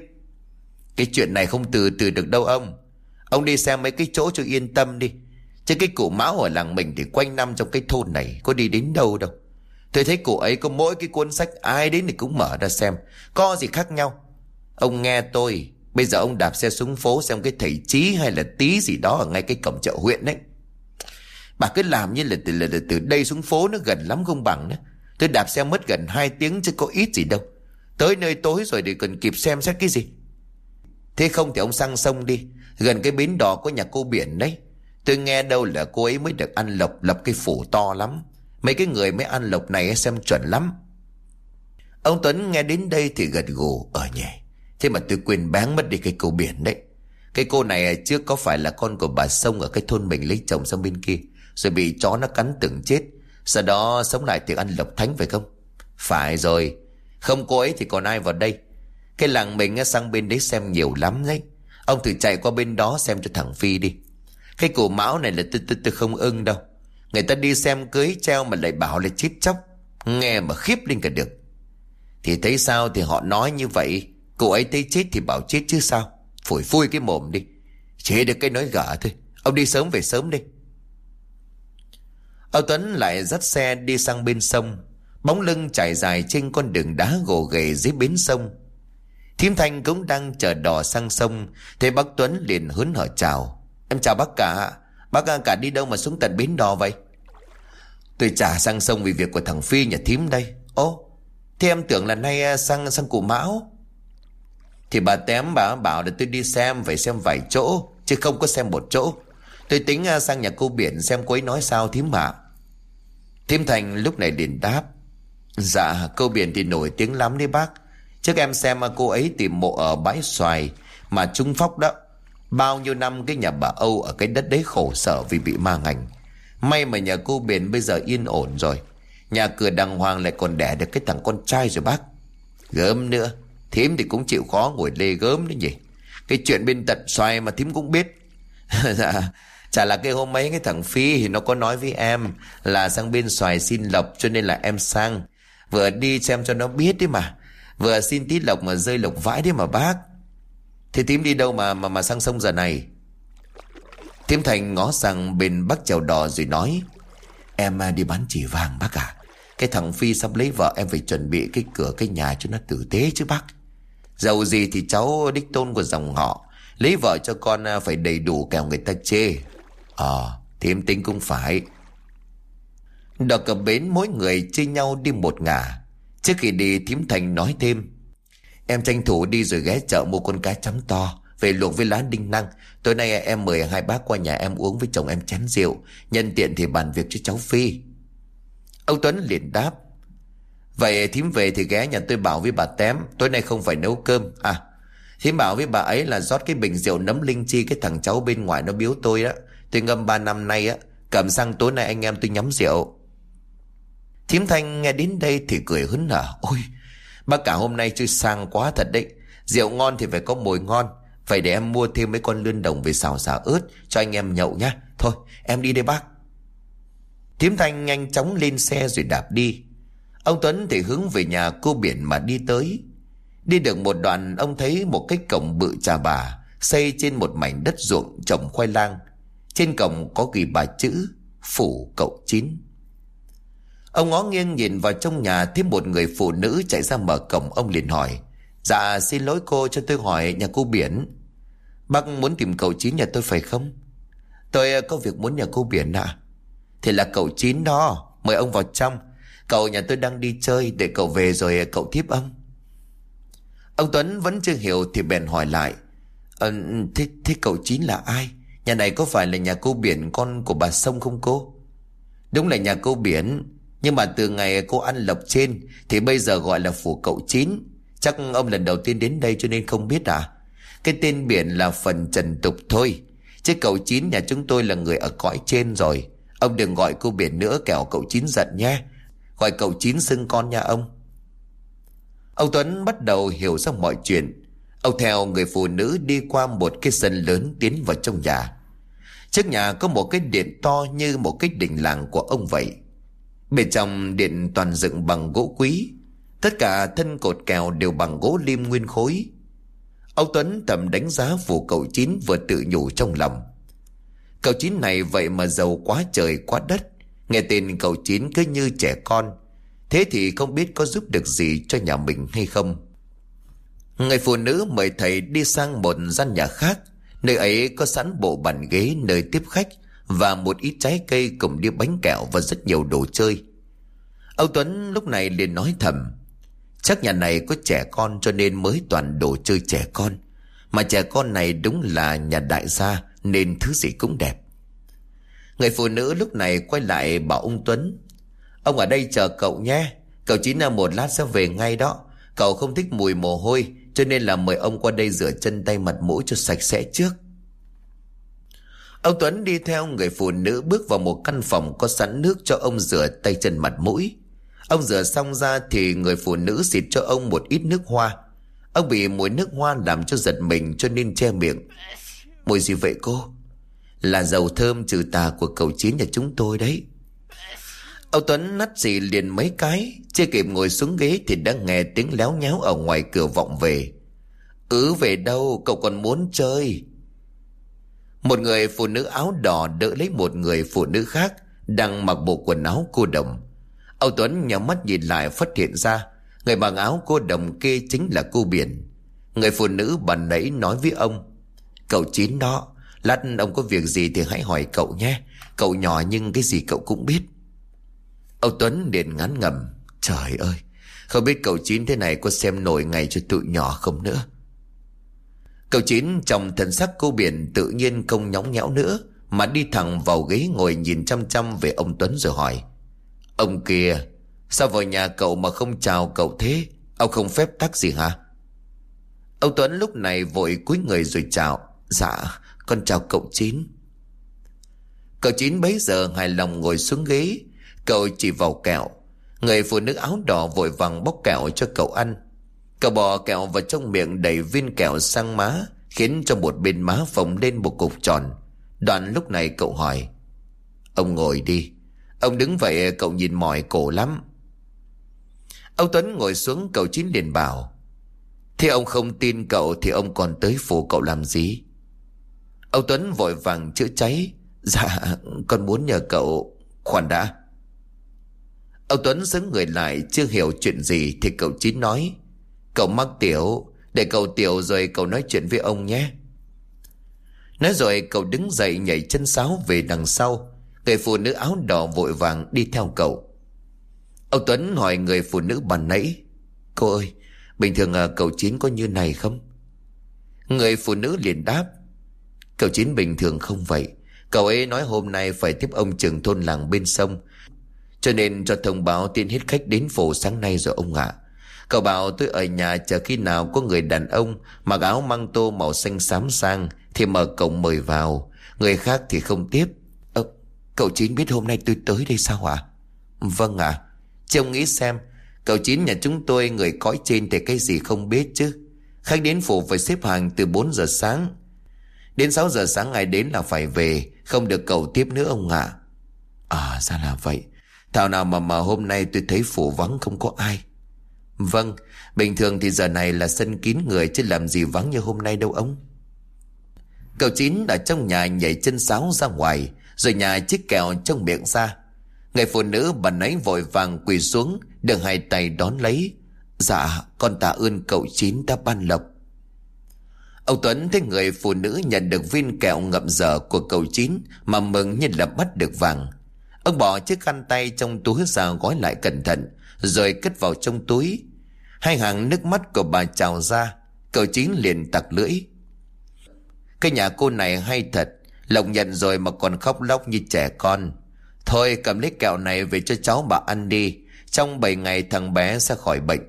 Cái chuyện này không từ từ được đâu ông. Ông đi xem mấy cái chỗ cho yên tâm đi. Chứ cái cụ Mão ở làng mình thì quanh năm trong cái thôn này có đi đến đâu đâu. Tôi thấy cụ ấy có mỗi cái cuốn sách ai đến thì cũng mở ra xem. Có gì khác nhau. Ông nghe tôi. Bây giờ ông đạp xe xuống phố xem cái thầy trí hay là tí gì đó ở ngay cái cổng chợ huyện đấy. Bà cứ làm như là từ, là, là từ đây xuống phố nó gần lắm không bằng nữa. Tôi đạp xe mất gần 2 tiếng chứ có ít gì đâu. Tới nơi tối rồi để cần kịp xem xét cái gì. Thế không thì ông sang sông đi. Gần cái bến đò có nhà cô biển đấy. Tôi nghe đâu là cô ấy mới được ăn lộc lập cái phủ to lắm. Mấy cái người mới ăn lộc này xem chuẩn lắm. Ông Tuấn nghe đến đây thì gật gù ở nhẹ Thế mà tôi quên bán mất đi cái cô biển đấy. Cái cô này à, trước có phải là con của bà Sông ở cái thôn mình lấy chồng sang bên kia. Rồi bị chó nó cắn từng chết. Sau đó sống lại thì ăn lộc thánh phải không? Phải rồi. Không cô ấy thì còn ai vào đây. Cái làng mình sang bên đấy xem nhiều lắm đấy. Ông thử chạy qua bên đó xem cho thằng Phi đi. Cái cổ mão này là tôi, tôi, tôi không ưng đâu. Người ta đi xem cưới treo mà lại bảo là chết chóc. Nghe mà khiếp lên cả được. Thì thấy sao thì họ nói như vậy. Cô ấy thấy chết thì bảo chết chứ sao. Phủi phui cái mồm đi. Chỉ được cái nói gở thôi. Ông đi sớm về sớm đi. Ông Tuấn lại dắt xe đi sang bên sông. Bóng lưng trải dài trên con đường đá gồ ghề dưới bến sông. Thím Thanh cũng đang chờ đò sang sông. Thế bác Tuấn liền hớn hở chào. Em chào bác cả. Bác cả đi đâu mà xuống tận bến đò vậy? Tôi trả sang sông vì việc của thằng Phi nhà thím đây. Ô, thế em tưởng là nay à, sang sang cụ Mão. Thì bà tém bà bảo là tôi đi xem, phải xem vài chỗ, chứ không có xem một chỗ. Tôi tính à, sang nhà cô biển xem cô ấy nói sao thím mà. Thím Thành lúc này liền đáp. Dạ cô biển thì nổi tiếng lắm đấy bác. Trước em xem cô ấy tìm mộ ở bãi xoài mà trung phóc đó. Bao nhiêu năm cái nhà bà Âu ở cái đất đấy khổ sở vì bị ma ngành. May mà nhà cô biển bây giờ yên ổn rồi. Nhà cửa đàng hoàng lại còn đẻ được cái thằng con trai rồi bác. Gớm nữa. Thím thì cũng chịu khó ngồi lê gớm đấy nhỉ. Cái chuyện bên tận xoay mà thím cũng biết. dạ, chả là cái hôm ấy cái thằng Phi thì nó có nói với em là sang bên xoài xin lộc cho nên là em sang. Vừa đi xem cho nó biết đấy mà. Vừa xin tí lộc mà rơi lộc vãi đấy mà bác. Thế thím đi đâu mà mà mà sang sông giờ này? Thím Thành ngó sang bên bắc chèo đò rồi nói. Em à, đi bán chỉ vàng bác à. Cái thằng Phi sắp lấy vợ em phải chuẩn bị cái cửa cái nhà cho nó tử tế chứ bác. Dầu gì thì cháu đích tôn của dòng họ. Lấy vợ cho con à, phải đầy đủ kẻo người ta chê. Ờ, à, thím tính cũng phải. Đò cập bến mỗi người chia nhau đi một ngả. Trước khi đi thím Thành nói thêm. Em tranh thủ đi rồi ghé chợ mua con cá chấm to. Về luộc với lá đinh năng. Tối nay em mời hai bác qua nhà em uống với chồng em chén rượu. Nhân tiện thì bàn việc cho cháu Phi. Ông Tuấn liền đáp. Vậy thím về thì ghé nhà tôi bảo với bà Tém. Tối nay không phải nấu cơm. À, thím bảo với bà ấy là rót cái bình rượu nấm linh chi cái thằng cháu bên ngoài nó biếu tôi á. Tôi ngâm ba năm nay á. Cầm sang tối nay anh em tôi nhắm rượu. Thím Thanh nghe đến đây thì cười hứng nở. Ôi, bác cả hôm nay chơi sang quá thật đấy. Rượu ngon thì phải có mùi ngon. Vậy để em mua thêm mấy con lươn đồng về xào xào ớt cho anh em nhậu nhá. Thôi, em đi đây bác. Thiếm Thanh nhanh chóng lên xe rồi đạp đi Ông Tuấn thì hướng về nhà cô biển mà đi tới. Đi được một đoạn, ông thấy một cái cổng bự trà bà Xây trên một mảnh đất ruộng trồng khoai lang. Trên cổng có ghi bà chữ, Phủ cậu chín. Ông ngó nghiêng nhìn vào trong nhà, Thấy một người phụ nữ chạy ra mở cổng. Ông liền hỏi Dạ xin lỗi cô, cho tôi hỏi nhà cô Biển. Bác muốn tìm cậu Chín nhà tôi phải không? Tôi có việc muốn nhà cô Biển ạ. Thì là cậu Chín đó, Mời ông vào trong. Cậu nhà tôi đang đi chơi Để cậu về rồi cậu tiếp ông. Ông Tuấn vẫn chưa hiểu Thì bèn hỏi lại. Ờ, thế, thế cậu Chín là ai? Nhà này có phải là nhà cô Biển Con của bà Sông không cô? Đúng là nhà cô Biển Nhưng mà từ ngày cô ăn lộc trên Thì bây giờ gọi là phủ cậu Chín. Chắc ông lần đầu tiên đến đây cho nên không biết à? Cái tên biển là phần trần tục thôi Chứ cậu Chín nhà chúng tôi là người ở cõi trên rồi. Ông đừng gọi cô biển nữa kẻo cậu Chín giận nhé. Gọi cậu Chín xưng con nhà ông. Ông Tuấn bắt đầu hiểu ra mọi chuyện. Ông theo người phụ nữ đi qua một cái sân lớn tiến vào trong nhà. Trước nhà có một cái điện to như một cái đình làng của ông vậy. Bên trong điện toàn dựng bằng gỗ quý. Tất cả thân cột kèo đều bằng gỗ lim nguyên khối. Ông Tuấn tầm đánh giá phủ cậu Chín vừa tự nhủ trong lòng. Cậu Chín này vậy mà giàu quá trời, quá đất. Nghe tên cậu Chín cứ như trẻ con, Thế thì không biết có giúp được gì cho nhà mình hay không. Người phụ nữ mời thầy đi sang một gian nhà khác, Nơi ấy có sẵn bộ bàn ghế nơi tiếp khách Và một ít trái cây cùng đĩa bánh kẹo và rất nhiều đồ chơi. Ông Tuấn lúc này liền nói thầm, Chắc nhà này có trẻ con cho nên mới toàn đồ chơi trẻ con, Mà trẻ con này đúng là nhà đại gia Nên thứ gì cũng đẹp. Người phụ nữ lúc này quay lại bảo ông Tuấn Ông ở đây chờ cậu nhé Cậu chỉ là một lát sẽ về ngay đó Cậu không thích mùi mồ hôi, Cho nên là mời ông qua đây rửa chân tay mặt mũi cho sạch sẽ trước Ông Tuấn đi theo người phụ nữ bước vào một căn phòng có sẵn nước cho ông rửa tay chân mặt mũi. Ông rửa xong ra thì người phụ nữ xịt cho ông một ít nước hoa. Ông bị mùi nước hoa làm cho giật mình cho nên che miệng. Mùi gì vậy cô? Là dầu thơm trừ tà của cậu chín nhà chúng tôi đấy. Ông Tuấn nắt xì liền mấy cái, chưa kịp ngồi xuống ghế thì đã nghe tiếng léo nhéo ở ngoài cửa vọng về. Ừ về đâu, cậu còn muốn chơi. Một người phụ nữ áo đỏ đỡ lấy một người phụ nữ khác đang mặc bộ quần áo cô đồng. Âu Tuấn nhắm mắt nhìn lại phát hiện ra Người mặc áo cô đồng kia chính là cô Biển Người phụ nữ bà nãy nói với ông Cậu Chín đó Lát ông có việc gì thì hãy hỏi cậu nhé. Cậu nhỏ nhưng cái gì cậu cũng biết. Âu Tuấn liền ngắn ngầm. Trời ơi, Không biết cậu Chín thế này có xem nổi ngày cho tụi nhỏ không nữa. Cậu Chín trong thần sắc cô Biển Tự nhiên không nhóng nhẽo nữa, Mà đi thẳng vào ghế ngồi nhìn chăm chăm về ông Tuấn rồi hỏi. Ông kia, Sao vào nhà cậu mà không chào cậu thế? Ông không phép tắc gì hả? Ông Tuấn lúc này vội cúi người rồi chào. Dạ con chào cậu Chín. Cậu Chín bấy giờ hài lòng ngồi xuống ghế. Cậu chỉ vào kẹo. Người phụ nữ áo đỏ vội vàng bóc kẹo cho cậu ăn. Cậu bỏ kẹo vào trong miệng đẩy viên kẹo sang má, Khiến cho một bên má phồng lên một cục tròn. Đoạn lúc này cậu hỏi, Ông ngồi đi. Ông đứng vậy cậu nhìn mỏi cổ lắm. Ông Tuấn ngồi xuống, cậu Chín liền bảo, Thế ông không tin cậu Thì ông còn tới phủ cậu làm gì? Ông Tuấn vội vàng chữa cháy. Dạ con muốn nhờ cậu Khoan đã. Ông Tuấn xứng người lại, Chưa hiểu chuyện gì Thì cậu Chín nói. Cậu mắc tiểu, Để cậu tiểu rồi cậu nói chuyện với ông nhé. Nói rồi cậu đứng dậy nhảy chân sáo về đằng sau. Người phụ nữ áo đỏ vội vàng đi theo cậu. Ông Tuấn hỏi người phụ nữ bàn nãy, Cô ơi, Bình thường à, cậu Chín có như này không? Người phụ nữ liền đáp Cậu Chín bình thường không vậy Cậu ấy nói hôm nay phải tiếp ông trưởng thôn làng bên sông Cho nên cho thông báo tiên hết khách đến phủ sáng nay rồi ông ạ Cậu bảo tôi ở nhà chờ khi nào có người đàn ông Mặc áo măng tô màu xanh xám sang Thì mở cổng mời vào Người khác thì không tiếp ờ, Cậu Chín biết hôm nay tôi tới đây sao ạ? Vâng ạ. À. Trông nghĩ xem, cậu Chín nhà chúng tôi người cõi trên thì cái gì không biết chứ. Khách đến phủ phải xếp hàng từ 4 giờ sáng. Đến 6 giờ sáng ngày đến là phải về, không được cầu tiếp nữa ông ạ. À ra là vậy. Thảo nào mà mà hôm nay tôi thấy phủ vắng không có ai. Vâng Bình thường thì giờ này là sân kín người Chứ làm gì vắng như hôm nay đâu ông. Cậu chín ở trong nhà nhảy chân sáo ra ngoài Rồi nhà chiếc kẹo trong miệng ra. Người phụ nữ bà ấy vội vàng quỳ xuống Đưa hai tay đón lấy. Dạ con tạ ơn cậu chín đã ban lộc. Ông Tuấn thấy người phụ nữ nhận được viên kẹo ngậm dở của Cầu chín Mà mừng như là bắt được vàng. Ông bỏ chiếc khăn tay trong túi ra gói lại cẩn thận, Rồi cất vào trong túi. Hai hàng nước mắt của bà trào ra, Cầu chín liền tặc lưỡi. Cái nhà cô này hay thật, Lộc nhận rồi mà còn khóc lóc như trẻ con. Thôi cầm lấy kẹo này về cho cháu bà ăn đi, Trong 7 ngày thằng bé sẽ khỏi bệnh.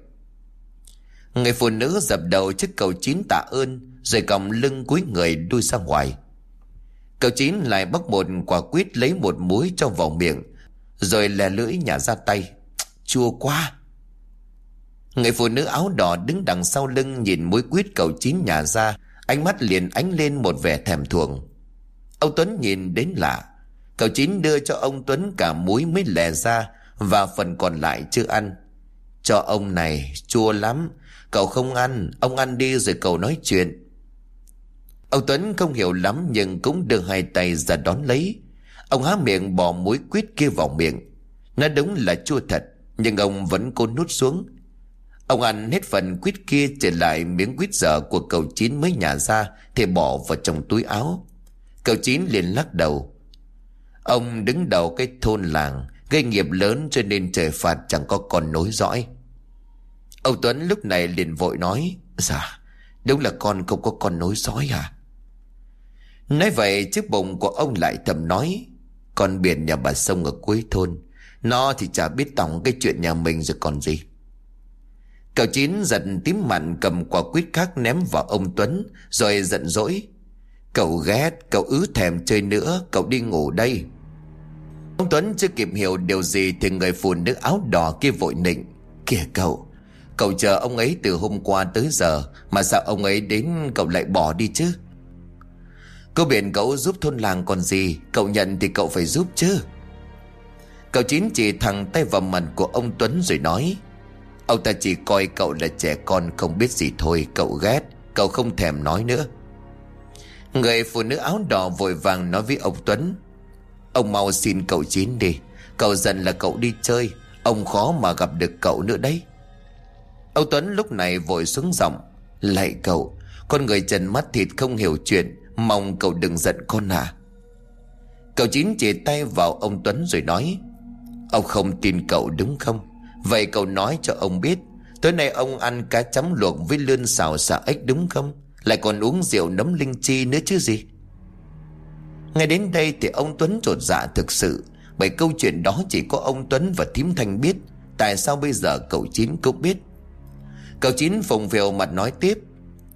Người phụ nữ dập đầu trước cầu chín tạ ơn rồi còng lưng cúi người đuôi ra ngoài. Cậu chín lại bắt một quả quýt lấy một muối cho vào miệng, Rồi lè lưỡi nhả ra tay. Chua quá. Người phụ nữ áo đỏ đứng đằng sau lưng nhìn muối quýt cậu chín nhả ra, Ánh mắt liền ánh lên một vẻ thèm thuồng. Ông Tuấn nhìn đến lạ. Cậu chín đưa cho ông Tuấn cả muối mới lè ra Và phần còn lại chưa ăn. Cho ông này, chua lắm. Cậu không ăn, Ông ăn đi rồi cậu nói chuyện. Ông Tuấn không hiểu lắm nhưng cũng đưa hai tay ra đón lấy. Ông há miệng bỏ muối quýt kia vào miệng. Nó đúng là chua thật, nhưng ông vẫn cố nút xuống. Ông ăn hết phần quýt kia trở lại miếng quýt dở của cậu Chín mới nhả ra thì bỏ vào trong túi áo. Cậu Chín liền lắc đầu. Ông đứng đầu cái thôn làng, gây nghiệp lớn cho nên trời phạt chẳng có con nối dõi. Ông Tuấn lúc này liền vội nói, Dạ, đúng là con không có con nối dõi à? Nói vậy chiếc bụng của ông lại thầm nói Con biển nhà bà sông ở cuối thôn Nó thì chả biết tổng cái chuyện nhà mình rồi còn gì. Cậu Chín giận tím mặn cầm quả quýt khác ném vào ông Tuấn Rồi giận dỗi Cậu ghét, cậu ứ thèm chơi nữa, cậu đi ngủ đây. Ông Tuấn chưa kịp hiểu điều gì Thì người phụ nữ áo đỏ kia vội nịnh Kìa cậu, cậu chờ ông ấy từ hôm qua tới giờ Mà sao ông ấy đến cậu lại bỏ đi chứ? Cô biển cậu giúp thôn làng còn gì, Cậu nhận thì cậu phải giúp chứ. Cậu chín chỉ thẳng tay vào mặt của ông Tuấn rồi nói, Ông ta chỉ coi cậu là trẻ con không biết gì thôi, Cậu ghét, Cậu không thèm nói nữa. Người phụ nữ áo đỏ vội vàng nói với ông Tuấn, Ông mau xin cậu chín đi, Cậu dần là cậu đi chơi, Ông khó mà gặp được cậu nữa đấy. Ông Tuấn lúc này vội xuống giọng, Lạy cậu, Con người trần mắt thịt không hiểu chuyện Mong cậu đừng giận con à. Cậu Chín chỉ tay vào ông Tuấn rồi nói, Ông không tin cậu đúng không? Vậy cậu nói cho ông biết, Tối nay ông ăn cá chấm luộc với lươn xào xà ếch đúng không? Lại còn uống rượu nấm linh chi nữa chứ gì? Ngay đến đây thì ông Tuấn trột dạ thực sự, Bởi câu chuyện đó chỉ có ông Tuấn và Thím Thanh biết. Tại sao bây giờ cậu Chín cũng biết? Cậu Chín phồng phèo mặt nói tiếp,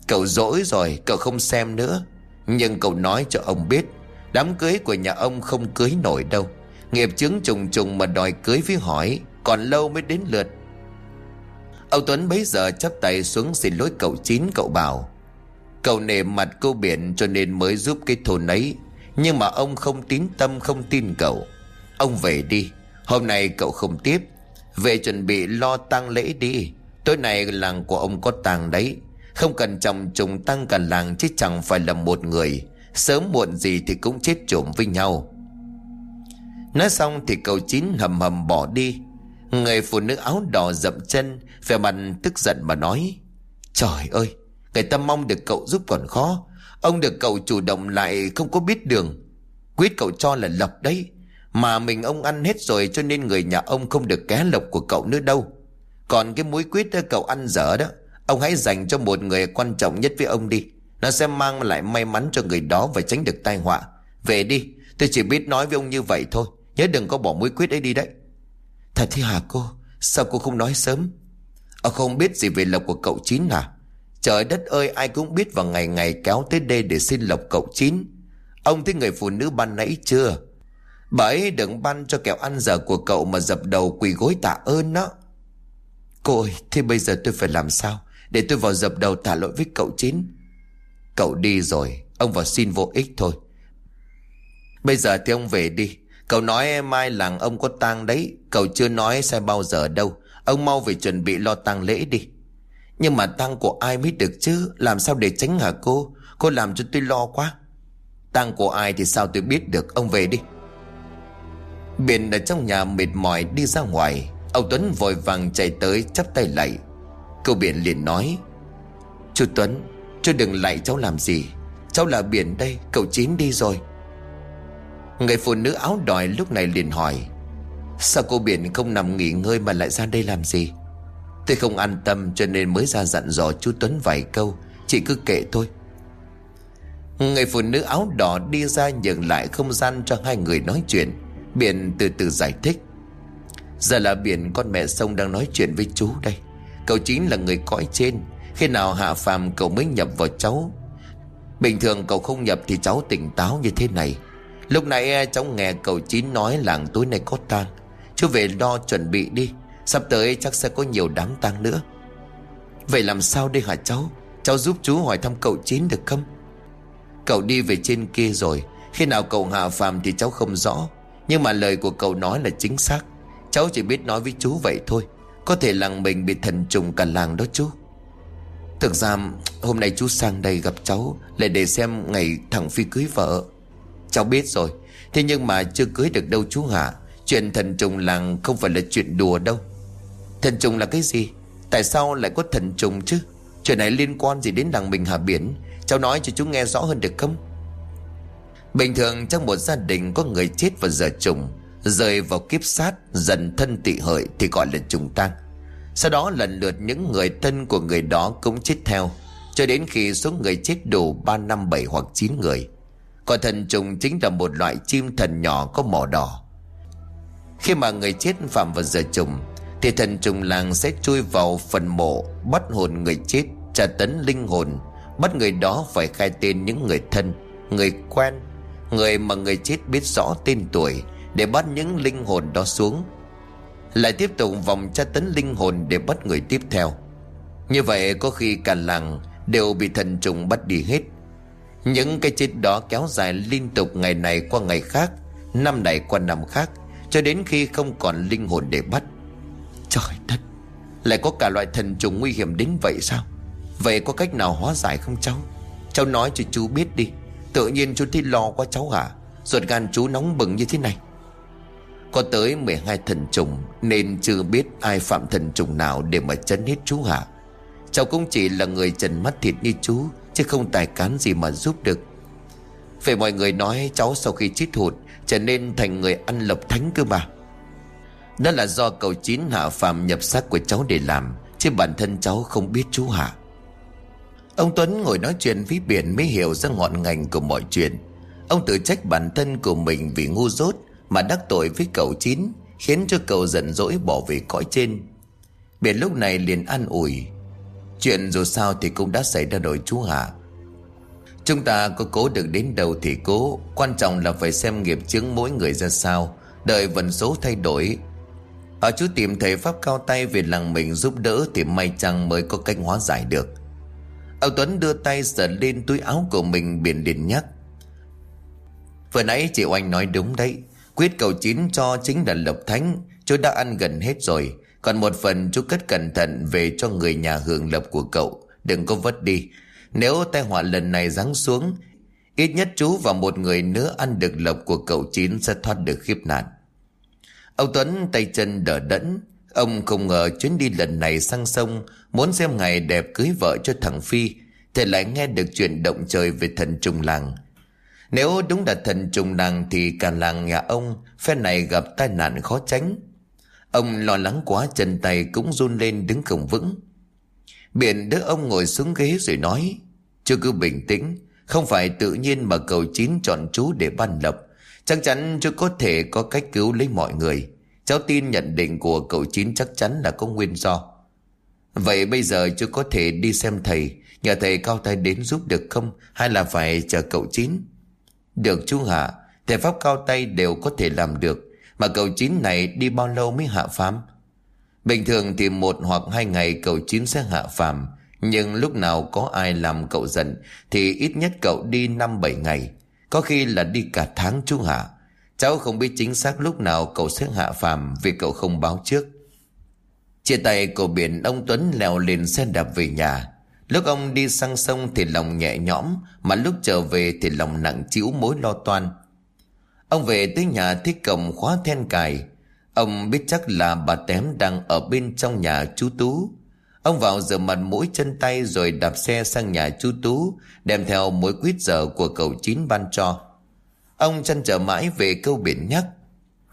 Cậu dỗi rồi, cậu không xem nữa nhưng cậu nói cho ông biết, Đám cưới của nhà ông không cưới nổi đâu. Nghiệp chứng trùng trùng mà đòi cưới với hỏi, Còn lâu mới đến lượt. Ông Tuấn bấy giờ chắp tay xuống xin lỗi cậu Chín, cậu bảo, Cậu nể mặt cô biển cho nên mới giúp cái thôn ấy. Nhưng mà ông không tín tâm, không tin cậu. Ông về đi, Hôm nay cậu không tiếp. Về chuẩn bị lo tang lễ đi. Tối nay làng của ông có tang đấy không cần chồng trùng tăng cả làng chứ chẳng phải là một người. Sớm muộn gì thì cũng chết trộm với nhau. Nói xong thì cậu chín hầm hầm bỏ đi. Người phụ nữ áo đỏ dậm chân, Vẻ mặt tức giận mà nói, Trời ơi, Người ta mong được cậu giúp còn khó. Ông được cậu chủ động lại không có biết đường. Quyết cậu cho là lộc đấy. Mà mình ông ăn hết rồi Cho nên người nhà ông không được ké lộc của cậu nữa đâu. Còn cái muối quyết đó cậu ăn dở đó. Ông hãy dành cho một người quan trọng nhất với ông đi. Nó sẽ mang lại may mắn cho người đó Và tránh được tai họa. Về đi, Tôi chỉ biết nói với ông như vậy thôi. Nhớ đừng có bỏ mũi quyết ấy đi đấy. Thật thế hả cô? Sao cô không nói sớm? Ông không biết gì về lộc của cậu Chín à? Trời đất ơi, ai cũng biết vào ngày ngày kéo tới đây để xin lộc cậu Chín. Ông thấy người phụ nữ ban nãy chưa? Bà ấy đừng ban cho kẹo ăn dở của cậu mà dập đầu quỳ gối tạ ơn đó. Cô ơi, thế bây giờ tôi phải làm sao? Để tôi vào dập đầu thả lỗi với cậu Chín. Cậu đi rồi, Ông vào xin vô ích thôi. Bây giờ thì ông về đi. Cậu nói mai làng ông có tang đấy. Cậu chưa nói sai bao giờ đâu. Ông mau về chuẩn bị lo tang lễ đi. Nhưng mà tang của ai mới được chứ? Làm sao để tránh hả cô? Cô làm cho tôi lo quá. Tang của ai thì sao tôi biết được? Ông về đi. Biển ở trong nhà mệt mỏi đi ra ngoài. Ông Tuấn vội vàng chạy tới, chắp tay lại. Cô Biển liền nói, Chú Tuấn, Chú đừng lại cháu làm gì. Cháu là Biển đây, Cậu Chín đi rồi. Người phụ nữ áo đòi lúc này liền hỏi, Sao cô Biển không nằm nghỉ ngơi Mà lại ra đây làm gì? Tôi không an tâm cho nên mới ra dặn dò chú Tuấn vài câu Chị cứ kệ thôi. Người phụ nữ áo đỏ đi ra nhường lại không gian cho hai người nói chuyện, Biển từ từ giải thích, Giờ là Biển, con mẹ sông đang nói chuyện với chú đây. Cậu chính là người cõi trên. Khi nào hạ phàm cậu mới nhập vào cháu? Bình thường cậu không nhập thì cháu tỉnh táo như thế này. Lúc nãy à, cháu nghe cậu Chín nói làng tối nay có tang. Chú về lo chuẩn bị đi. Sắp tới chắc sẽ có nhiều đám tang nữa. Vậy làm sao đây hả cháu? Cháu giúp chú hỏi thăm cậu Chín được không? Cậu đi về trên kia rồi. Khi nào cậu hạ phàm thì cháu không rõ. Nhưng mà lời của cậu nói là chính xác. Cháu chỉ biết nói với chú vậy thôi. Có thể làng mình bị thần trùng cả làng đó chú. Thực ra, hôm nay chú sang đây gặp cháu, Lại để xem ngày thằng Phi cưới vợ. Cháu biết rồi, Thế nhưng mà chưa cưới được đâu chú hả Chuyện thần trùng làng không phải là chuyện đùa đâu. Thần trùng là cái gì? Tại sao lại có thần trùng chứ? Chuyện này liên quan gì đến làng mình hà biển? Cháu nói cho chú nghe rõ hơn được không? Bình thường trong một gia đình có người chết và giờ trùng Rơi vào kiếp sát, Dần thân tị hợi thì gọi là trùng tang. Sau đó lần lượt những người thân của người đó cũng chết theo, Cho đến khi số người chết đủ ba năm bảy hoặc chín người. Còn thần trùng chính là một loại chim thần nhỏ có mỏ đỏ. Khi mà người chết phạm vào giờ trùng, Thì thần trùng làng sẽ chui vào phần mộ, Bắt hồn người chết Trả tấn linh hồn, Bắt người đó phải khai tên những người thân, Người quen, Người mà người chết biết rõ tên tuổi để bắt những linh hồn đó xuống. Lại tiếp tục vòng tra tấn linh hồn Để bắt người tiếp theo. Như vậy có khi cả làng Đều bị thần trùng bắt đi hết. Những cái chết đó kéo dài liên tục Ngày này qua ngày khác, Năm này qua năm khác, Cho đến khi không còn linh hồn để bắt. Trời đất! Lại có cả loại thần trùng nguy hiểm đến vậy sao? Vậy có cách nào hóa giải không cháu? Cháu nói cho chú biết đi. Tự nhiên chú thấy lo quá cháu hả? Ruột gan chú nóng bừng như thế này. Có tới 12 thần trùng, Nên chưa biết ai phạm thần trùng nào Để mà chấn hết chú hả Cháu cũng chỉ là người trần mắt thịt như chú, Chứ không tài cán gì mà giúp được. Vậy mọi người nói cháu sau khi chết hụt, Trở nên thành người ăn lộc thánh cơ mà. Đó là do cầu chín hạ phàm nhập xác của cháu để làm, Chứ bản thân cháu không biết chú hả Ông Tuấn ngồi nói chuyện với biển mới hiểu ra ngọn ngành của mọi chuyện. Ông tự trách bản thân của mình vì ngu dốt mà đắc tội với cậu Chín, Khiến cho cậu giận dỗi bỏ về cõi trên. Biển lúc này liền an ủi, Chuyện dù sao thì cũng đã xảy ra rồi, chú Hạ. Chúng ta có cố được đến đâu thì cố, Quan trọng là phải xem nghiệp chứng mỗi người ra sao, Đợi vận số thay đổi. Ở chú tìm thầy Pháp cao tay về làng mình giúp đỡ Thì may chăng mới có cách hóa giải được. Ông Tuấn đưa tay sờ lên túi áo của mình, biển liền nhắc, Vừa nãy chị Oanh nói đúng đấy Quyết cầu chín cho chính là lộc thánh. Chú đã ăn gần hết rồi. Còn một phần chú cất cẩn thận về cho người nhà hưởng lộc của cậu. Đừng có vất đi. Nếu tai họa lần này giáng xuống, Ít nhất chú và một người nữa ăn được lộc của cậu chín sẽ thoát được khiếp nạn. Ông Tuấn tay chân đỡ đẫn. Ông không ngờ chuyến đi lần này sang sông, Muốn xem ngày đẹp cưới vợ cho thằng Phi, Thì lại nghe được chuyện động trời về thần trùng làng. Nếu đúng là thần trùng nàng Thì cả làng nhà ông phen này gặp tai nạn khó tránh. Ông lo lắng quá, chân tay cũng run lên đứng không vững. Biển đỡ ông ngồi xuống ghế rồi nói chưa cứ bình tĩnh, Không phải tự nhiên mà cầu chín chọn chú để ban lập. Chắc chắn chưa có thể có cách cứu lấy mọi người. Cháu tin nhận định của cậu Chín chắc chắn là có nguyên do. Vậy bây giờ chưa có thể đi xem thầy, Nhờ thầy cao tay đến giúp được không? Hay là phải chờ cậu Chín? Được chú Hạ thể Pháp cao tay đều có thể làm được, Mà cậu Chín này đi bao lâu mới hạ phàm? Bình thường thì một hoặc hai ngày cậu Chín sẽ hạ phàm, Nhưng lúc nào có ai làm cậu giận Thì ít nhất cậu đi năm bảy ngày. Có khi là đi cả tháng chú Hạ. Cháu không biết chính xác lúc nào cậu sẽ hạ phàm Vì cậu không báo trước. Chia tay cổ biển ông Tuấn leo lên xe đạp về nhà. Lúc ông đi sang sông thì lòng nhẹ nhõm, Mà lúc trở về thì lòng nặng chịu mối lo toan. Ông về tới nhà thích cổng khóa then cài. Ông biết chắc là bà Tém đang ở bên trong nhà chú Tú. Ông vào rửa mặt mũi chân tay rồi đạp xe sang nhà chú Tú, Đem theo mối quýt giờ của cậu Chín ban cho. Ông chăn trở mãi về câu biển nhắc.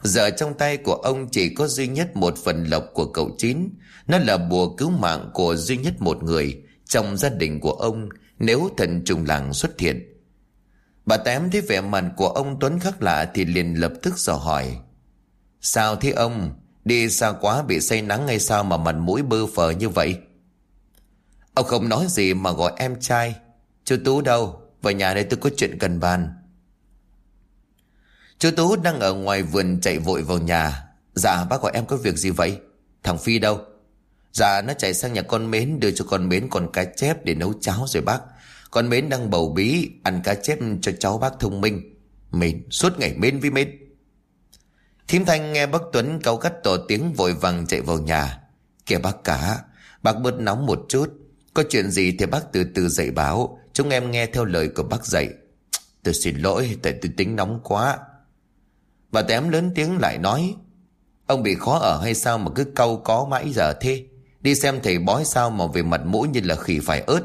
Giờ trong tay của ông chỉ có duy nhất một phần lộc của cậu Chín. Nó là bùa cứu mạng của duy nhất một người. Trong gia đình của ông Nếu thần trùng làng xuất hiện. Bà Tém thấy vẻ mặt của ông Tuấn khác lạ Thì liền lập tức dò hỏi. Sao thế ông? Đi xa quá bị say nắng hay sao Mà mặt mũi bơ phờ như vậy? Ông không nói gì mà gọi em trai. Chú Tú đâu? Vào nhà đây tôi có chuyện cần bàn. Chú Tú đang ở ngoài vườn chạy vội vào nhà. Dạ bác gọi em có việc gì vậy? Thằng Phi đâu? Dạ nó chạy sang nhà con Mến, Đưa cho con Mến con cá chép để nấu cháo rồi bác. Con Mến đang bầu bí, Ăn cá chép cho cháu bác thông minh. Mến, suốt ngày Mến với Mến. Thím Thanh nghe bác Tuấn cáu gắt tỏ tiếng vội vàng chạy vào nhà. Kìa bác cả, Bác bớt nóng một chút. Có chuyện gì thì bác từ từ dạy báo Chúng em nghe theo lời của bác dạy. Tôi xin lỗi, tại tôi tính nóng quá. Bà tém lớn tiếng lại nói, Ông bị khó ở hay sao mà cứ câu có mãi giờ thế? Đi xem thầy bói sao mà về mặt mũi như là khỉ phải ớt.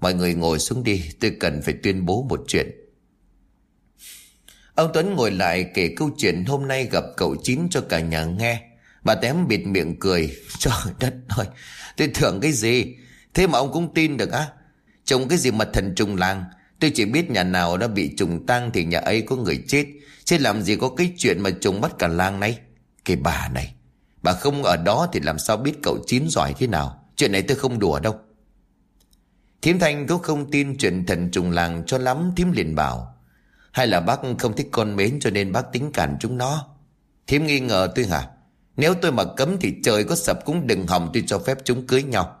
Mọi người ngồi xuống đi, Tôi cần phải tuyên bố một chuyện. Ông Tuấn ngồi lại kể câu chuyện hôm nay gặp cậu Chín cho cả nhà nghe. Bà tém bịt miệng cười. Trời đất ơi, Tôi thưởng cái gì? Thế mà ông cũng tin được á. Trông cái gì mà thần trùng làng. Tôi chỉ biết nhà nào đã bị trùng tăng Thì nhà ấy có người chết. Chứ làm gì có cái chuyện mà trùng bắt cả làng này? Cái bà này. Bà không ở đó thì làm sao biết cậu chín giỏi thế nào? Chuyện này tôi không đùa đâu. Thiếm Thanh cũng không tin chuyện thần trùng làng cho lắm Thiếm liền bảo, Hay là bác không thích con mến cho nên bác tính cản chúng nó? Thiếm nghi ngờ, tôi hả? Nếu tôi mà cấm thì trời có sập cũng đừng hòng tôi cho phép chúng cưới nhau.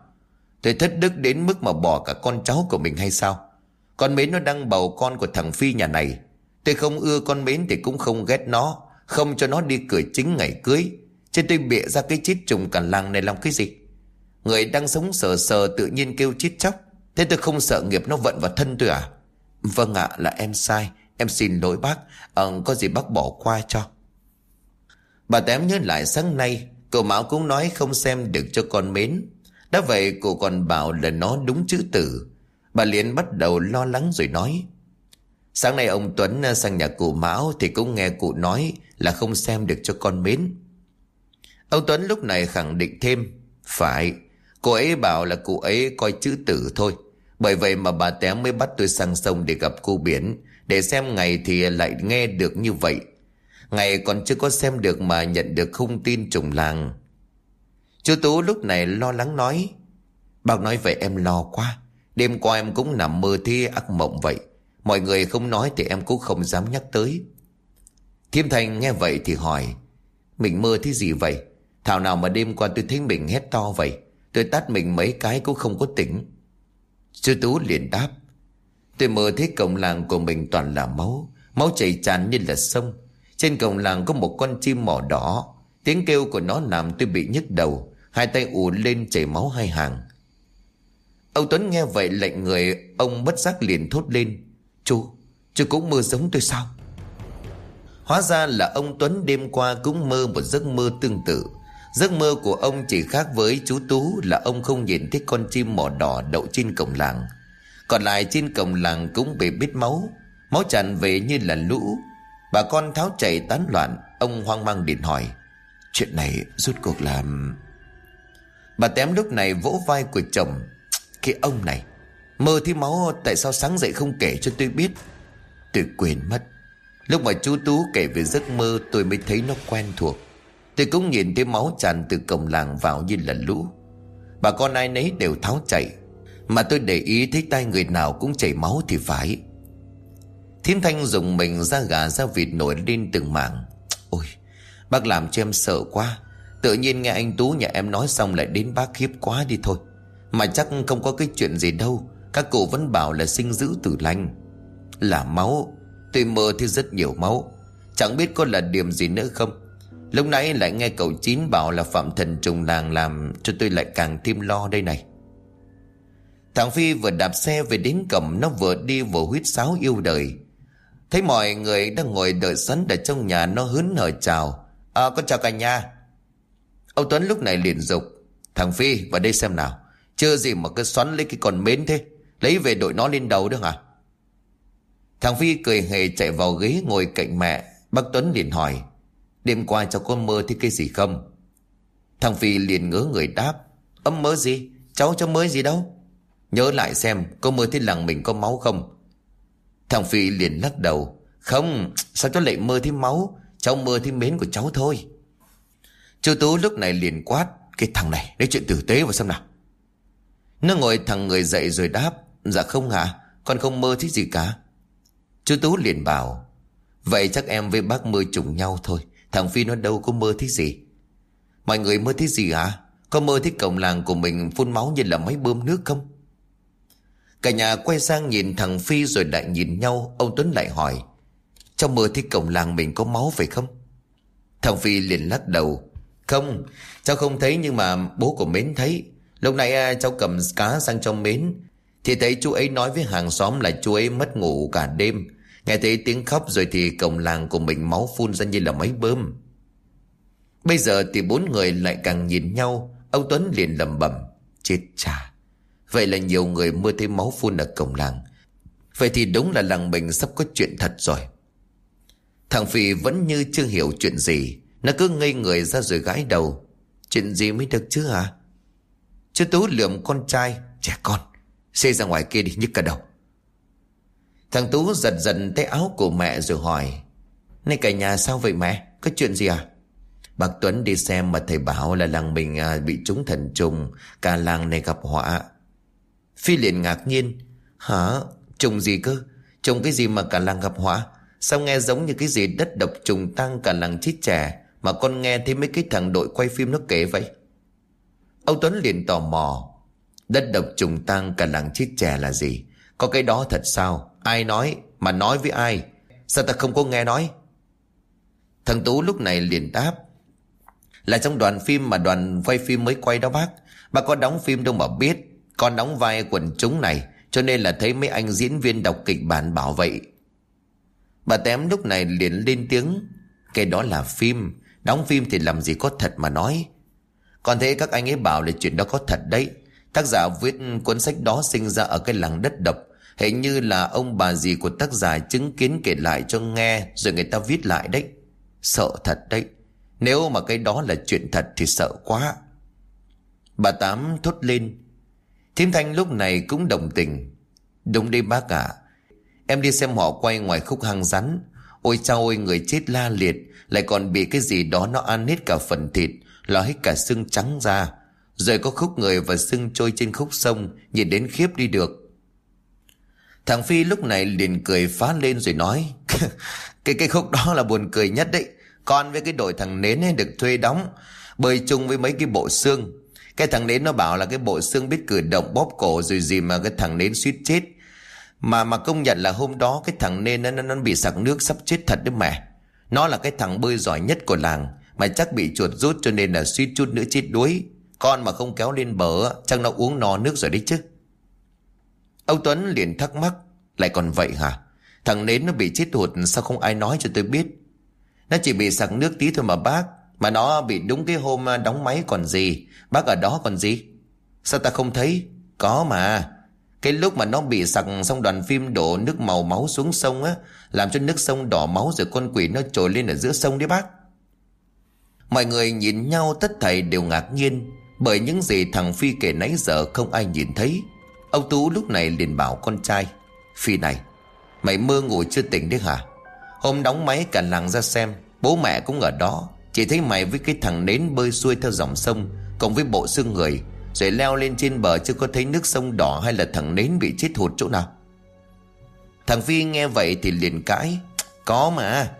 Tôi thất đức đến mức mà bỏ cả con cháu của mình hay sao? Con mến nó đang bầu con của thằng Phi nhà này. Tôi không ưa con mến thì cũng không ghét nó, Không cho nó đi cười chính ngày cưới. Trên tôi bịa ra cái chít trùng cả làng này làm cái gì? Người đang sống sờ sờ tự nhiên kêu chít chóc. Thế tôi không sợ nghiệp nó vận vào thân tôi à? Vâng ạ là em sai. Em xin lỗi bác. À, có gì bác bỏ qua cho. Bà tém nhớ lại sáng nay Cậu Mão cũng nói không xem được cho con mến. Đã vậy cô còn bảo là nó đúng chữ tử Bà liền bắt đầu lo lắng rồi nói. Sáng nay ông Tuấn sang nhà cụ Mão Thì cũng nghe cụ nói là không xem được cho con mến. Ông Tuấn lúc này khẳng định thêm, Phải, Cô ấy bảo là cụ ấy coi chữ tử thôi. Bởi vậy mà bà té mới bắt tôi sang sông để gặp cô biển, Để xem ngày thì lại nghe được như vậy. Ngày còn chưa có xem được mà nhận được không tin trùng làng. Chú Tú lúc này lo lắng nói, Bác nói vậy em lo quá. Đêm qua em cũng nằm mơ thi ác mộng vậy. Mọi người không nói thì em cũng không dám nhắc tới. Thiêm Thành nghe vậy thì hỏi, Mình mơ thế gì vậy? Thảo nào mà đêm qua tôi thấy mình hét to vậy Tôi tát mình mấy cái cũng không có tỉnh. Sư Tú liền đáp Tôi mơ thấy cổng làng của mình toàn là máu Máu chảy tràn như là sông. Trên cổng làng có một con chim mỏ đỏ Tiếng kêu của nó làm tôi bị nhức đầu Hai tay ù lên chảy máu hai hàng. Ông Tuấn nghe vậy lệnh người Ông bất giác liền thốt lên Chú, chú cũng mơ giống tôi sao? Hóa ra là ông Tuấn đêm qua cũng mơ một giấc mơ tương tự. Giấc mơ của ông chỉ khác với chú Tú là ông không nhìn thấy con chim mỏ đỏ đậu trên cổng làng. Còn lại trên cổng làng cũng bị bít máu, máu tràn về như là lũ. Bà con tháo chạy tán loạn, ông hoang mang điện hỏi. Chuyện này rút cuộc làm... Bà tém lúc này vỗ vai của chồng. Cái ông này, mơ thấy máu tại sao sáng dậy không kể cho tôi biết. Tôi quên mất. Lúc mà chú Tú kể về giấc mơ tôi mới thấy nó quen thuộc. Tôi cũng nhìn thấy máu tràn từ cổng làng vào như là lũ. Bà con ai nấy đều tháo chạy. Mà tôi để ý thấy tay người nào cũng chảy máu thì phải. Thiên Thanh dùng mình ra gà ra vịt nổi lên từng mảng. Ôi, Bác làm cho em sợ quá. Tự nhiên nghe anh Tú nhà em nói xong lại đến bác khiếp quá đi thôi. Mà chắc không có cái chuyện gì đâu. Các cụ vẫn bảo là sinh giữ tử lành. Là máu. Tôi mơ thấy rất nhiều máu. Chẳng biết có là điểm gì nữa không. Lúc nãy lại nghe cậu Chín bảo là Phạm Thần trùng làng làm Cho tôi lại càng thêm lo đây này. Thằng Phi vừa đạp xe về đến cổng, Nó vừa đi vừa huyết sáo yêu đời. Thấy mọi người đang ngồi đợi sẵn ở trong nhà, Nó hớn hở chào. À con chào cả nhà. Ông Tuấn lúc này liền dục, Thằng Phi, vào đây xem nào. Chưa gì mà cứ xoắn lấy cái con mến thế. Lấy về đội nó lên đầu được hả? Thằng Phi cười hề chạy vào ghế ngồi cạnh mẹ. Bác Tuấn liền hỏi Đêm qua cháu có mơ thấy cái gì không? Thằng Phi liền ngớ người đáp Âm mơ gì? Cháu cháu mơ gì đâu? Nhớ lại xem, có mơ thấy làng mình có máu không? Thằng Phi liền lắc đầu, Không, sao cháu lại mơ thấy máu? Cháu mơ thấy mến của cháu thôi. Chú Tú lúc này liền quát, Cái thằng này, lấy chuyện tử tế vào xem nào. Nó ngồi thằng người dậy rồi đáp Dạ không hả? Con không mơ thấy gì cả. Chú Tú liền bảo, Vậy chắc em với bác mơ trùng nhau thôi. Thằng Phi nó đâu có mơ thấy gì. Mọi người mơ thấy gì hả? Có mơ thấy cổng làng của mình phun máu như là máy bơm nước không? Cả nhà quay sang nhìn thằng Phi rồi lại nhìn nhau. Ông Tuấn lại hỏi Trong mơ thấy cổng làng mình có máu phải không? Thằng Phi liền lắc đầu, Không, Cháu không thấy nhưng mà bố của Mến thấy. Lúc nãy à, cháu cầm cá sang trong Mến, Thì thấy chú ấy nói với hàng xóm là chú ấy mất ngủ cả đêm. Nghe thấy tiếng khóc rồi thì cổng làng của mình máu phun ra như là máy bơm. Bây giờ thì bốn người lại càng nhìn nhau. Ông Tuấn liền lầm bẩm, Chết cha, Vậy là nhiều người mưa thấy máu phun ở cổng làng. Vậy thì đúng là làng mình sắp có chuyện thật rồi. Thằng Phi vẫn như chưa hiểu chuyện gì. Nó cứ ngây người ra rồi gãi đầu. Chuyện gì mới được chứ hả? Chứ Tú lượm con trai, Trẻ con, Xê ra ngoài kia đi nhức cả đầu. Thằng Tú giật giật tay áo của mẹ rồi hỏi Này cả nhà sao vậy mẹ? Có chuyện gì à? Bác Tuấn đi xem mà thầy bảo là làng mình à, bị trúng thần trùng, Cả làng này gặp họa. Phi liền ngạc nhiên, Hả? Trùng gì cơ? Trùng cái gì mà cả làng gặp họa? Sao nghe giống như cái gì đất độc trùng tăng cả làng chít trẻ Mà con nghe thấy mấy cái thằng đội quay phim nó kể vậy? Ông Tuấn liền tò mò, Đất độc trùng tăng cả làng chít trẻ là gì? Có cái đó thật sao? Ai nói mà nói với ai? Sao ta không có nghe nói? Thằng Tú lúc này liền đáp. Là trong đoàn phim mà đoàn quay phim mới quay đó bác. Bà có đóng phim đâu mà biết. Con đóng vai quần chúng này, Cho nên là thấy mấy anh diễn viên đọc kịch bản bảo vậy. Bà Tém lúc này liền lên tiếng. Cái đó là phim. Đóng phim thì làm gì có thật mà nói. Còn thế các anh ấy bảo là chuyện đó có thật đấy. Tác giả viết cuốn sách đó sinh ra ở cái làng đất độc. Hình như là ông bà gì của tác giả chứng kiến kể lại cho nghe, Rồi người ta viết lại đấy. Sợ thật đấy. Nếu mà cái đó là chuyện thật thì sợ quá. Bà Tám thốt lên. Thím Thanh lúc này cũng đồng tình. Đúng đi bác ạ. Em đi xem họ quay ngoài khúc hang rắn. Ôi chao ôi, người chết la liệt. Lại còn bị cái gì đó nó ăn hết cả phần thịt Lò hết cả xương trắng ra. Rồi có khúc người và xương trôi trên khúc sông, Nhìn đến khiếp đi được. Thằng Phi lúc này liền cười phá lên rồi nói Cái cái khúc đó là buồn cười nhất đấy. Con với cái đội thằng Nến ấy được thuê đóng Bơi chung với mấy cái bộ xương. Cái thằng Nến nó bảo là cái bộ xương biết cử động bóp cổ rồi gì mà cái thằng Nến suýt chết. Mà mà công nhận là hôm đó cái thằng Nến nó, nó, nó bị sặc nước sắp chết thật đấy mẹ. Nó là cái thằng bơi giỏi nhất của làng Mà chắc bị chuột rút cho nên là suýt chút nữa chết đuối. Con mà không kéo lên bờ Chắc nó uống no nước rồi đấy chứ. Ông Tuấn liền thắc mắc, Lại còn vậy hả? Thằng nến nó bị chết hụt sao không ai nói cho tôi biết? Nó chỉ bị sặc nước tí thôi mà, bác. Mà nó bị đúng cái hôm đóng máy còn gì? Bác ở đó còn gì? Sao ta không thấy? Có mà. Cái lúc mà nó bị sặc xong đoàn phim đổ nước màu máu xuống sông á, Làm cho nước sông đỏ máu rồi con quỷ nó trồi lên ở giữa sông đấy, bác. Mọi người nhìn nhau, tất thảy đều ngạc nhiên, Bởi những gì thằng Phi kể nãy giờ không ai nhìn thấy. Ông Tú lúc này liền bảo con trai, Phi này, Mày mơ ngủ chưa tỉnh đấy hả? Hôm đóng máy cả làng ra xem, Bố mẹ cũng ở đó. Chỉ thấy mày với cái thằng nến bơi xuôi theo dòng sông, Cộng với bộ xương người, Rồi leo lên trên bờ chưa có thấy nước sông đỏ Hay là thằng nến bị chết hụt chỗ nào. Thằng Phi nghe vậy thì liền cãi, Có mà,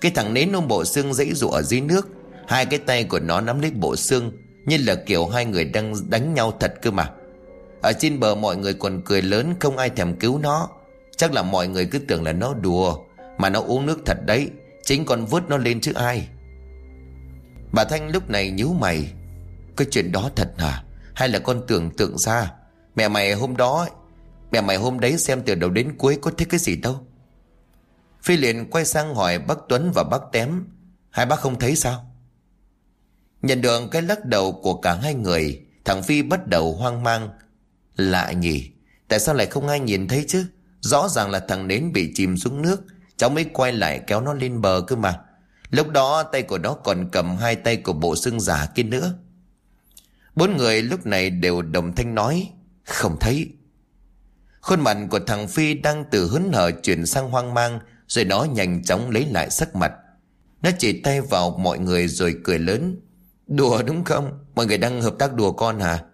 Cái thằng nến ôm bộ xương dãy dụ ở dưới nước, Hai cái tay của nó nắm lấy bộ xương, Như là kiểu hai người đang đánh nhau thật cơ mà ở trên bờ mọi người còn cười lớn, Không ai thèm cứu nó. Chắc là mọi người cứ tưởng là nó đùa, Mà nó uống nước thật đấy, Chính con vớt nó lên chứ ai. Bà Thanh lúc này nhíu mày. Cái chuyện đó thật hả? Hay là con tưởng tượng ra? Mẹ mày hôm đó, Mẹ mày hôm đấy xem từ đầu đến cuối có thích cái gì đâu. Phi liền quay sang hỏi bác Tuấn và bác Tém, Hai bác không thấy sao? Nhận được cái lắc đầu của cả hai người, Thằng Phi bắt đầu hoang mang. Lạ nhỉ, Tại sao lại không ai nhìn thấy chứ? Rõ ràng là thằng Nến bị chìm xuống nước, Cháu mới quay lại kéo nó lên bờ cơ mà. Lúc đó tay của nó còn cầm hai tay của bộ xương giả kia nữa. Bốn người lúc này đều đồng thanh nói, Không thấy. Khuôn mặt của thằng Phi đang từ hớn hở chuyển sang hoang mang, Rồi nó nhanh chóng lấy lại sắc mặt. Nó chỉ tay vào mọi người rồi cười lớn, Đùa đúng không? Mọi người đang hợp tác đùa con hả?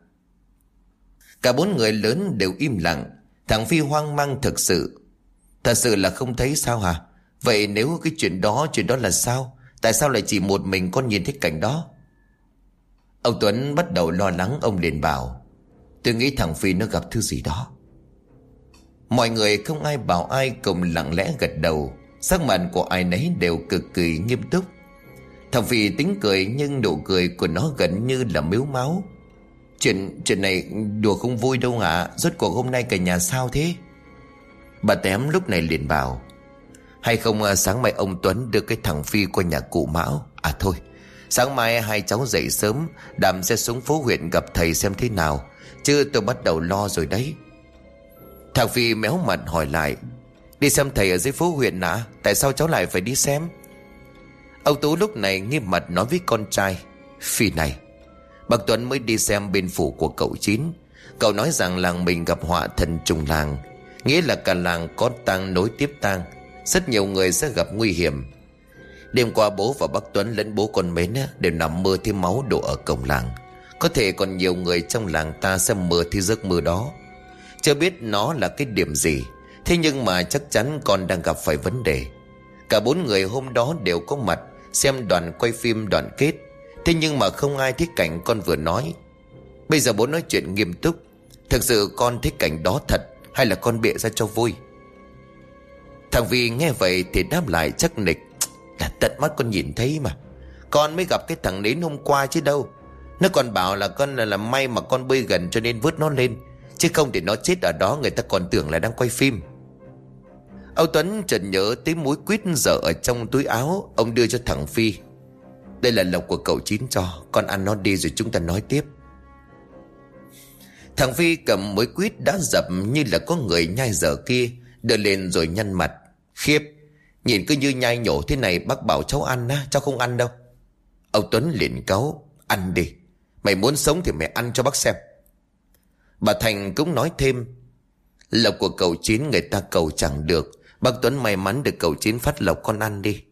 Cả bốn người lớn đều im lặng Thằng Phi hoang mang thực sự Thật sự là không thấy sao hả? Vậy nếu cái chuyện đó, chuyện đó là sao? Tại sao lại chỉ một mình con nhìn thấy cảnh đó? Ông Tuấn bắt đầu lo lắng ông liền bảo Tôi nghĩ thằng Phi nó gặp thứ gì đó Mọi người không ai bảo ai cùng lặng lẽ gật đầu Sắc mặt của ai nấy đều cực kỳ nghiêm túc Thằng Phi tính cười nhưng nụ cười của nó gần như là miếu máu Chuyện chuyện này đùa không vui đâu ạ. Rốt cuộc hôm nay cả nhà sao thế? Bà Tém lúc này liền bảo, Hay không à, sáng mai ông Tuấn đưa cái thằng Phi qua nhà cụ Mão? À thôi, Sáng mai hai cháu dậy sớm, Đàm sẽ xuống phố huyện gặp thầy xem thế nào. Chứ tôi bắt đầu lo rồi đấy. Thằng Phi méo mặt hỏi lại, Đi xem thầy ở dưới phố huyện nã Tại sao cháu lại phải đi xem? Ông Tú lúc này nghiêm mặt nói với con trai, Phi này Bác Tuấn mới đi xem bên phủ của cậu Chín. Cậu nói rằng làng mình gặp họa thần trùng làng. Nghĩa là cả làng có tang nối tiếp tang. Rất nhiều người sẽ gặp nguy hiểm. Đêm qua bố và bác Tuấn lẫn bố con mến Đều nằm mơ thấy máu đổ ở cổng làng. Có thể còn nhiều người trong làng ta sẽ mơ thi giấc mơ đó. Chưa biết nó là cái điểm gì, Thế nhưng mà chắc chắn con đang gặp phải vấn đề. Cả bốn người hôm đó đều có mặt, Xem đoàn quay phim đoạn kết. Thế nhưng mà không ai thích cảnh con vừa nói. Bây giờ bố nói chuyện nghiêm túc. Thực sự con thích cảnh đó thật Hay là con bịa ra cho vui? Thằng Vi nghe vậy thì đáp lại chắc nịch. Là tận mắt con nhìn thấy mà. Con mới gặp cái thằng đến hôm qua chứ đâu. Nó còn bảo là con là, là may mà con bơi gần cho nên vớt nó lên. Chứ không thì nó chết ở đó người ta còn tưởng là đang quay phim. Âu Tuấn chợt nhớ tới múi quýt dở ở trong túi áo Ông đưa cho thằng Phi. Đây là lộc của cậu Chín cho. Con ăn nó đi rồi chúng ta nói tiếp. Thằng Phi cầm mối quýt đã dập như là có người nhai dở kia, Đưa lên rồi nhăn mặt. Khiếp, Nhìn cứ như nhai nhổ thế này, bác bảo cháu ăn á, Cháu không ăn đâu. Ông Tuấn liền cáu, Ăn đi. Mày muốn sống thì mày ăn cho bác xem. Bà Thành cũng nói thêm, Lộc của cậu Chín người ta cầu chẳng được. Bác Tuấn may mắn được cậu Chín phát lộc con ăn đi.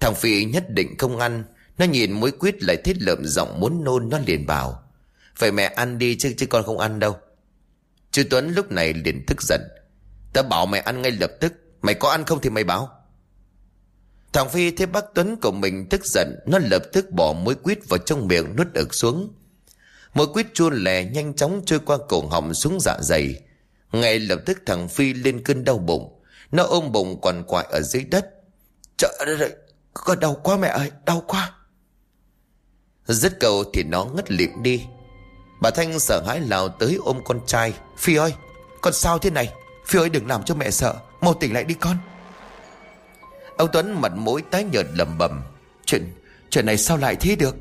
Thằng Phi nhất định không ăn. Nó nhìn mối quyết lại thiết lợm giọng muốn nôn, nó liền bảo, Vậy mẹ ăn đi chứ chứ con không ăn đâu. Chú Tuấn lúc này liền tức giận Ta bảo mày ăn ngay lập tức, Mày có ăn không thì mày bảo. Thằng Phi thấy bác Tuấn của mình tức giận, Nó lập tức bỏ mối quýt vào trong miệng nuốt ực xuống. Mối quýt chua lè nhanh chóng trôi qua cổ họng xuống dạ dày. Ngay lập tức thằng Phi lên cơn đau bụng, Nó ôm bụng quằn quại ở dưới đất. Trời ơi con đau quá mẹ ơi, Đau quá. Dứt cầu thì nó ngất lịm đi. Bà Thanh sợ hãi lao tới ôm con trai. Phi ơi, Con sao thế này? Phi ơi, đừng làm cho mẹ sợ. Mau tỉnh lại đi con. Ông Tuấn mặt mũi tái nhợt lầm bầm Chuyện chuyện này sao lại thế được?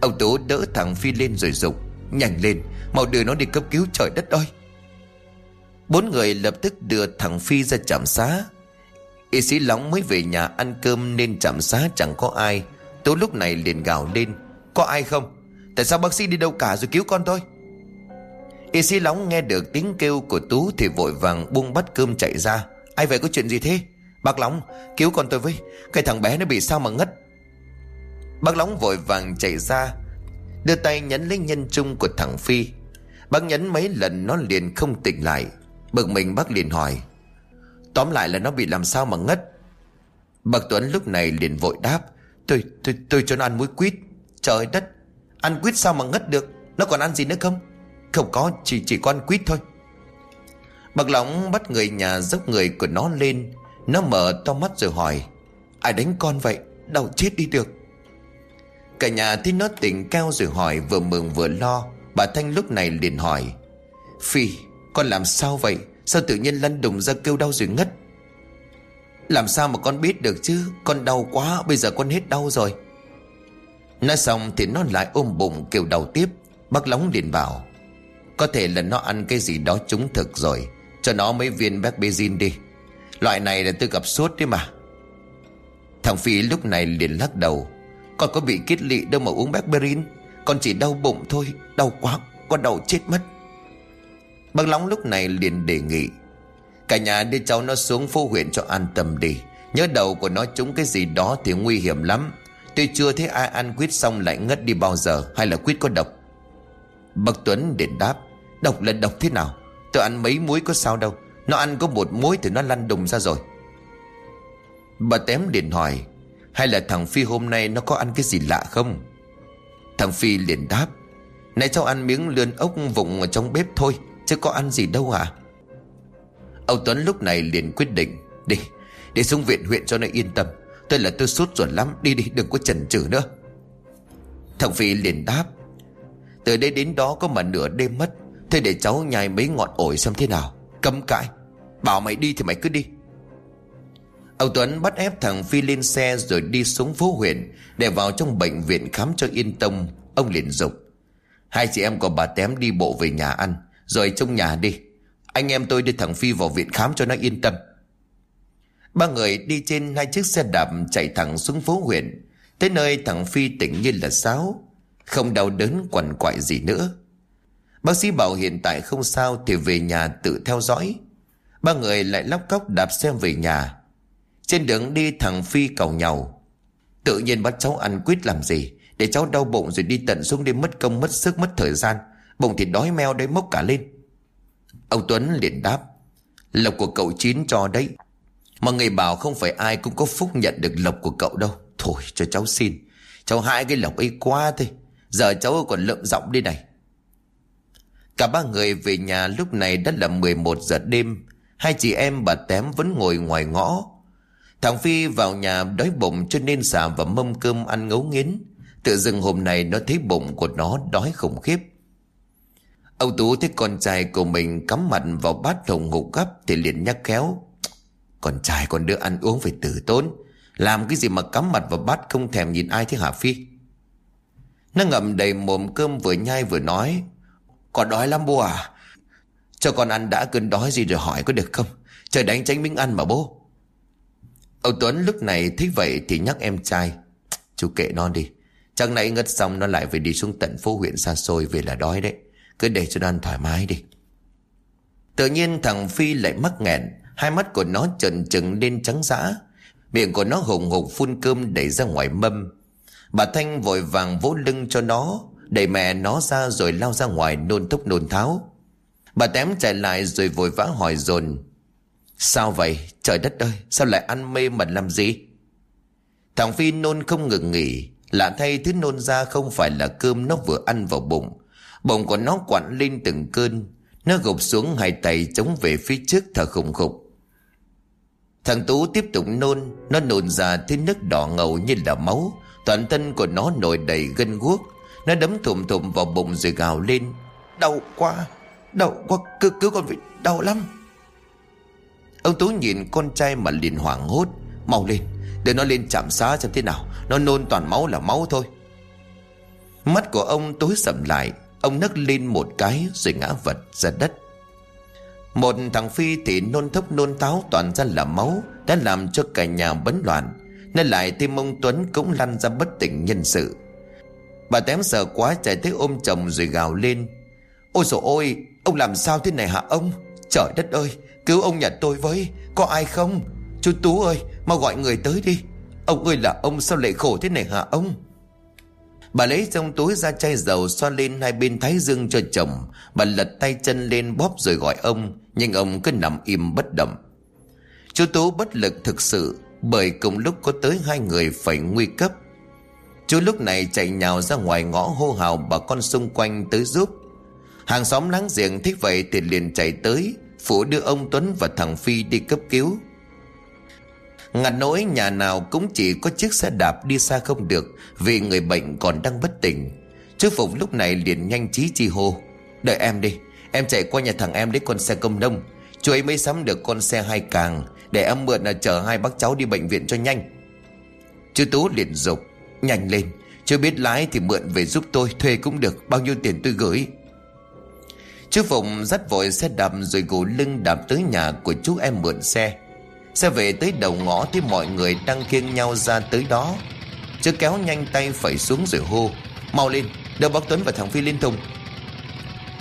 Ông Tú đỡ thằng Phi lên rồi dục. Nhanh lên, Mau đưa nó đi cấp cứu trời đất ơi. Bốn người lập tức đưa thằng Phi ra trạm xá. Y sĩ Lóng mới về nhà ăn cơm nên trạm xá chẳng có ai. Tú lúc này liền gào lên, Có ai không? Tại sao bác sĩ đi đâu cả rồi cứu con tôi? Y sĩ Lóng nghe được tiếng kêu của Tú Thì vội vàng buông bắt cơm chạy ra. Ai vậy? Có chuyện gì thế? Bác Lóng, cứu con tôi với. Cái thằng bé nó bị sao mà ngất? Bác Lóng vội vàng chạy ra, Đưa tay nhấn lấy nhân trung của thằng Phi. Bác nhấn mấy lần nó liền không tỉnh lại. Bực mình bác liền hỏi Tóm lại là nó bị làm sao mà ngất. Bậc Tuấn lúc này liền vội đáp, Tôi tôi tôi cho nó ăn muối quýt. Trời đất, Ăn quýt sao mà ngất được? Nó còn ăn gì nữa không? Không có, chỉ chỉ có ăn quýt thôi. Bậc Lóng bắt người nhà dốc người của nó lên. Nó mở to mắt rồi hỏi, Ai đánh con vậy? Đau chết đi được. Cả nhà thấy nó tỉnh cao rồi hỏi, Vừa mừng vừa lo. Bà Thanh lúc này liền hỏi Phi con làm sao vậy? Sao tự nhiên lăn đùng ra kêu đau rồi ngất? Làm sao mà con biết được chứ? Con đau quá, Bây giờ con hết đau rồi. Nói xong thì nó lại ôm bụng kêu đau tiếp. Bác Lóng liền bảo, Có thể là nó ăn cái gì đó trúng thực rồi. Cho nó mấy viên Becbezin đi. Loại này là tôi gặp suốt đấy mà. Thằng Phi lúc này liền lắc đầu, Con có bị kết lị đâu mà uống Becberin Con chỉ đau bụng thôi, Đau quá, Con đau chết mất. Bác Lóng lúc này liền đề nghị. Cả nhà đưa cháu nó xuống phố huyện cho an tâm đi. Nhớ đầu của nó trúng cái gì đó thì nguy hiểm lắm. Tôi chưa thấy ai ăn quýt xong lại ngất đi bao giờ, Hay là quýt có độc. Bác Tuấn điện đáp, Độc là độc thế nào? Tôi ăn mấy muối có sao đâu. Nó ăn có một muối thì nó lăn đùng ra rồi. Bà tém liền hỏi, Hay là thằng Phi hôm nay nó có ăn cái gì lạ không? Thằng Phi liền đáp Nãy cháu ăn miếng lươn ốc vụng ở trong bếp thôi. Chứ có ăn gì đâu à Ông Tuấn lúc này liền quyết định, Đi Đi xuống viện huyện cho nó yên tâm. Tôi là tôi sốt ruột lắm, Đi đi, đừng có chần chừ nữa. Thằng Phi liền đáp, Từ đây đến đó có mà nửa đêm mất, Thế để cháu nhai mấy ngọn ổi xem thế nào. Cấm cãi, Bảo mày đi thì mày cứ đi. Ông Tuấn bắt ép thằng Phi lên xe Rồi đi xuống phố huyện Để vào trong bệnh viện khám cho yên tâm, Ông liền dục, Hai chị em của bà Tém đi bộ về nhà ăn rồi trong nhà đi. Anh em tôi đưa thằng Phi vào viện khám cho nó yên tâm. Ba người đi trên hai chiếc xe đạp chạy thẳng xuống phố huyện. Tới nơi thằng Phi tỉnh như là sáo, Không đau đớn quằn quại gì nữa. Bác sĩ bảo hiện tại không sao Thì về nhà tự theo dõi. Ba người lại lóc cóc đạp xe về nhà. Trên đường đi thằng Phi cầu nhau. Tự nhiên bắt cháu ăn quýt làm gì, Để cháu đau bụng rồi đi tận xuống đi mất công, mất sức, mất thời gian. Bụng thì đói meo đấy mốc cả lên. Ông Tuấn liền đáp, Lộc của cậu Chín cho đấy. Mọi người bảo không phải ai cũng có phúc nhận được lộc của cậu đâu. Thôi, cho cháu xin. Cháu hại cái lộc ấy quá thôi Giờ cháu còn lợm giọng đi này. Cả ba người về nhà lúc này đã là 11 giờ đêm. Hai chị em bà Tém vẫn ngồi ngoài ngõ. Thằng Phi vào nhà đói bụng cho nên xả và mâm cơm ăn ngấu nghiến Tự dưng hôm nay nó thấy bụng của nó đói khủng khiếp. Ông Tú thấy con trai của mình cắm mặt vào bát thùng ngục gấp thì liền nhắc khéo. Con trai con đứa ăn uống phải tử tốn. Làm cái gì mà cắm mặt vào bát không thèm nhìn ai thế hả Phi? Nó ngậm đầy mồm cơm vừa nhai vừa nói, Con đói lắm bố à. Cho con ăn đã cơn đói gì rồi hỏi có được không? Trời đánh tránh miếng ăn mà bố. Ông Tuấn lúc này thấy vậy thì nhắc em trai, Chú kệ nó đi. Chắc nãy ngất xong nó lại phải đi xuống tận phố huyện xa xôi về là đói đấy. Cứ để cho Đoan thoải mái đi Tự nhiên thằng Phi lại mắc nghẹn, Hai mắt của nó trần trừng lên trắng dã Miệng của nó hùng hục phun cơm đẩy ra ngoài mâm Bà Thanh vội vàng vỗ lưng cho nó, Đẩy mẹ nó ra rồi lao ra ngoài nôn thúc nôn tháo Bà tém chạy lại rồi vội vã hỏi dồn, Sao vậy? Trời đất ơi! Sao lại ăn mê mà làm gì? Thằng Phi nôn không ngừng nghỉ, Lạ thay thứ nôn ra không phải là cơm nó vừa ăn vào bụng Bụng của nó quặn lên từng cơn. Nó gục xuống hai tay chống về phía trước thở khùng khục. Thằng Tú tiếp tục nôn. Nó nôn ra thứ nước đỏ ngầu như là máu. Toàn thân của nó nổi đầy gân guốc. Nó đấm thùm thùm vào bụng rồi gào lên. Đau quá. Đau quá. Cứu, cứu con vị đau lắm. Ông Tú nhìn con trai mà liền hoảng hốt. Mau lên. Để nó lên chạm xá xem thế nào. Nó nôn toàn máu là máu thôi. Mắt của ông tối sầm lại. Ông nấc lên một cái rồi ngã vật ra đất. Một thằng Phi thì nôn thốc nôn táo toàn ra là máu, Đã làm cho cả nhà bấn loạn, Nên lại thêm ông Tuấn cũng lăn ra bất tỉnh nhân sự. Bà tém sợ quá chạy tới ôm chồng rồi gào lên. Ôi dồi ôi, Ông làm sao thế này hả ông? Trời đất ơi, Cứu ông nhà tôi với, Có ai không? Chú Tú ơi, Mau gọi người tới đi. Ông ơi là ông sao lại khổ thế này hả ông? Bà lấy trong túi ra chai dầu xoa lên hai bên thái dương cho chồng. Bà lật tay chân lên bóp rồi gọi ông, Nhưng ông cứ nằm im bất động. Chú Tú bất lực thực sự, Bởi cùng lúc có tới hai người phải nguy cấp. Chú lúc này chạy nhào ra ngoài ngõ hô hào bà con xung quanh tới giúp. Hàng xóm láng giềng thích vậy thì liền chạy tới, Phủ đưa ông Tuấn và thằng Phi đi cấp cứu. Ngặt nỗi nhà nào cũng chỉ có chiếc xe đạp đi xa không được, Vì người bệnh còn đang bất tỉnh. Chú Phục lúc này liền nhanh trí chi hô, Đợi em đi, Em chạy qua nhà thằng em lấy con xe công nông. Chú ấy mới sắm được con xe hai càng, Để em mượn là chở hai bác cháu đi bệnh viện cho nhanh. Chú Tú liền dục, Nhanh lên Chưa biết lái thì mượn về giúp tôi, Thuê cũng được, Bao nhiêu tiền tôi gửi. Chú Phụng dắt vội xe đạp Rồi gù lưng đạp tới nhà của chú em mượn xe. Xe về tới đầu ngõ Thì mọi người đang kiêng nhau ra tới đó. Chưa kéo nhanh tay phải xuống rồi hô, Mau lên Đưa bác Tuấn và thằng Phi lên thùng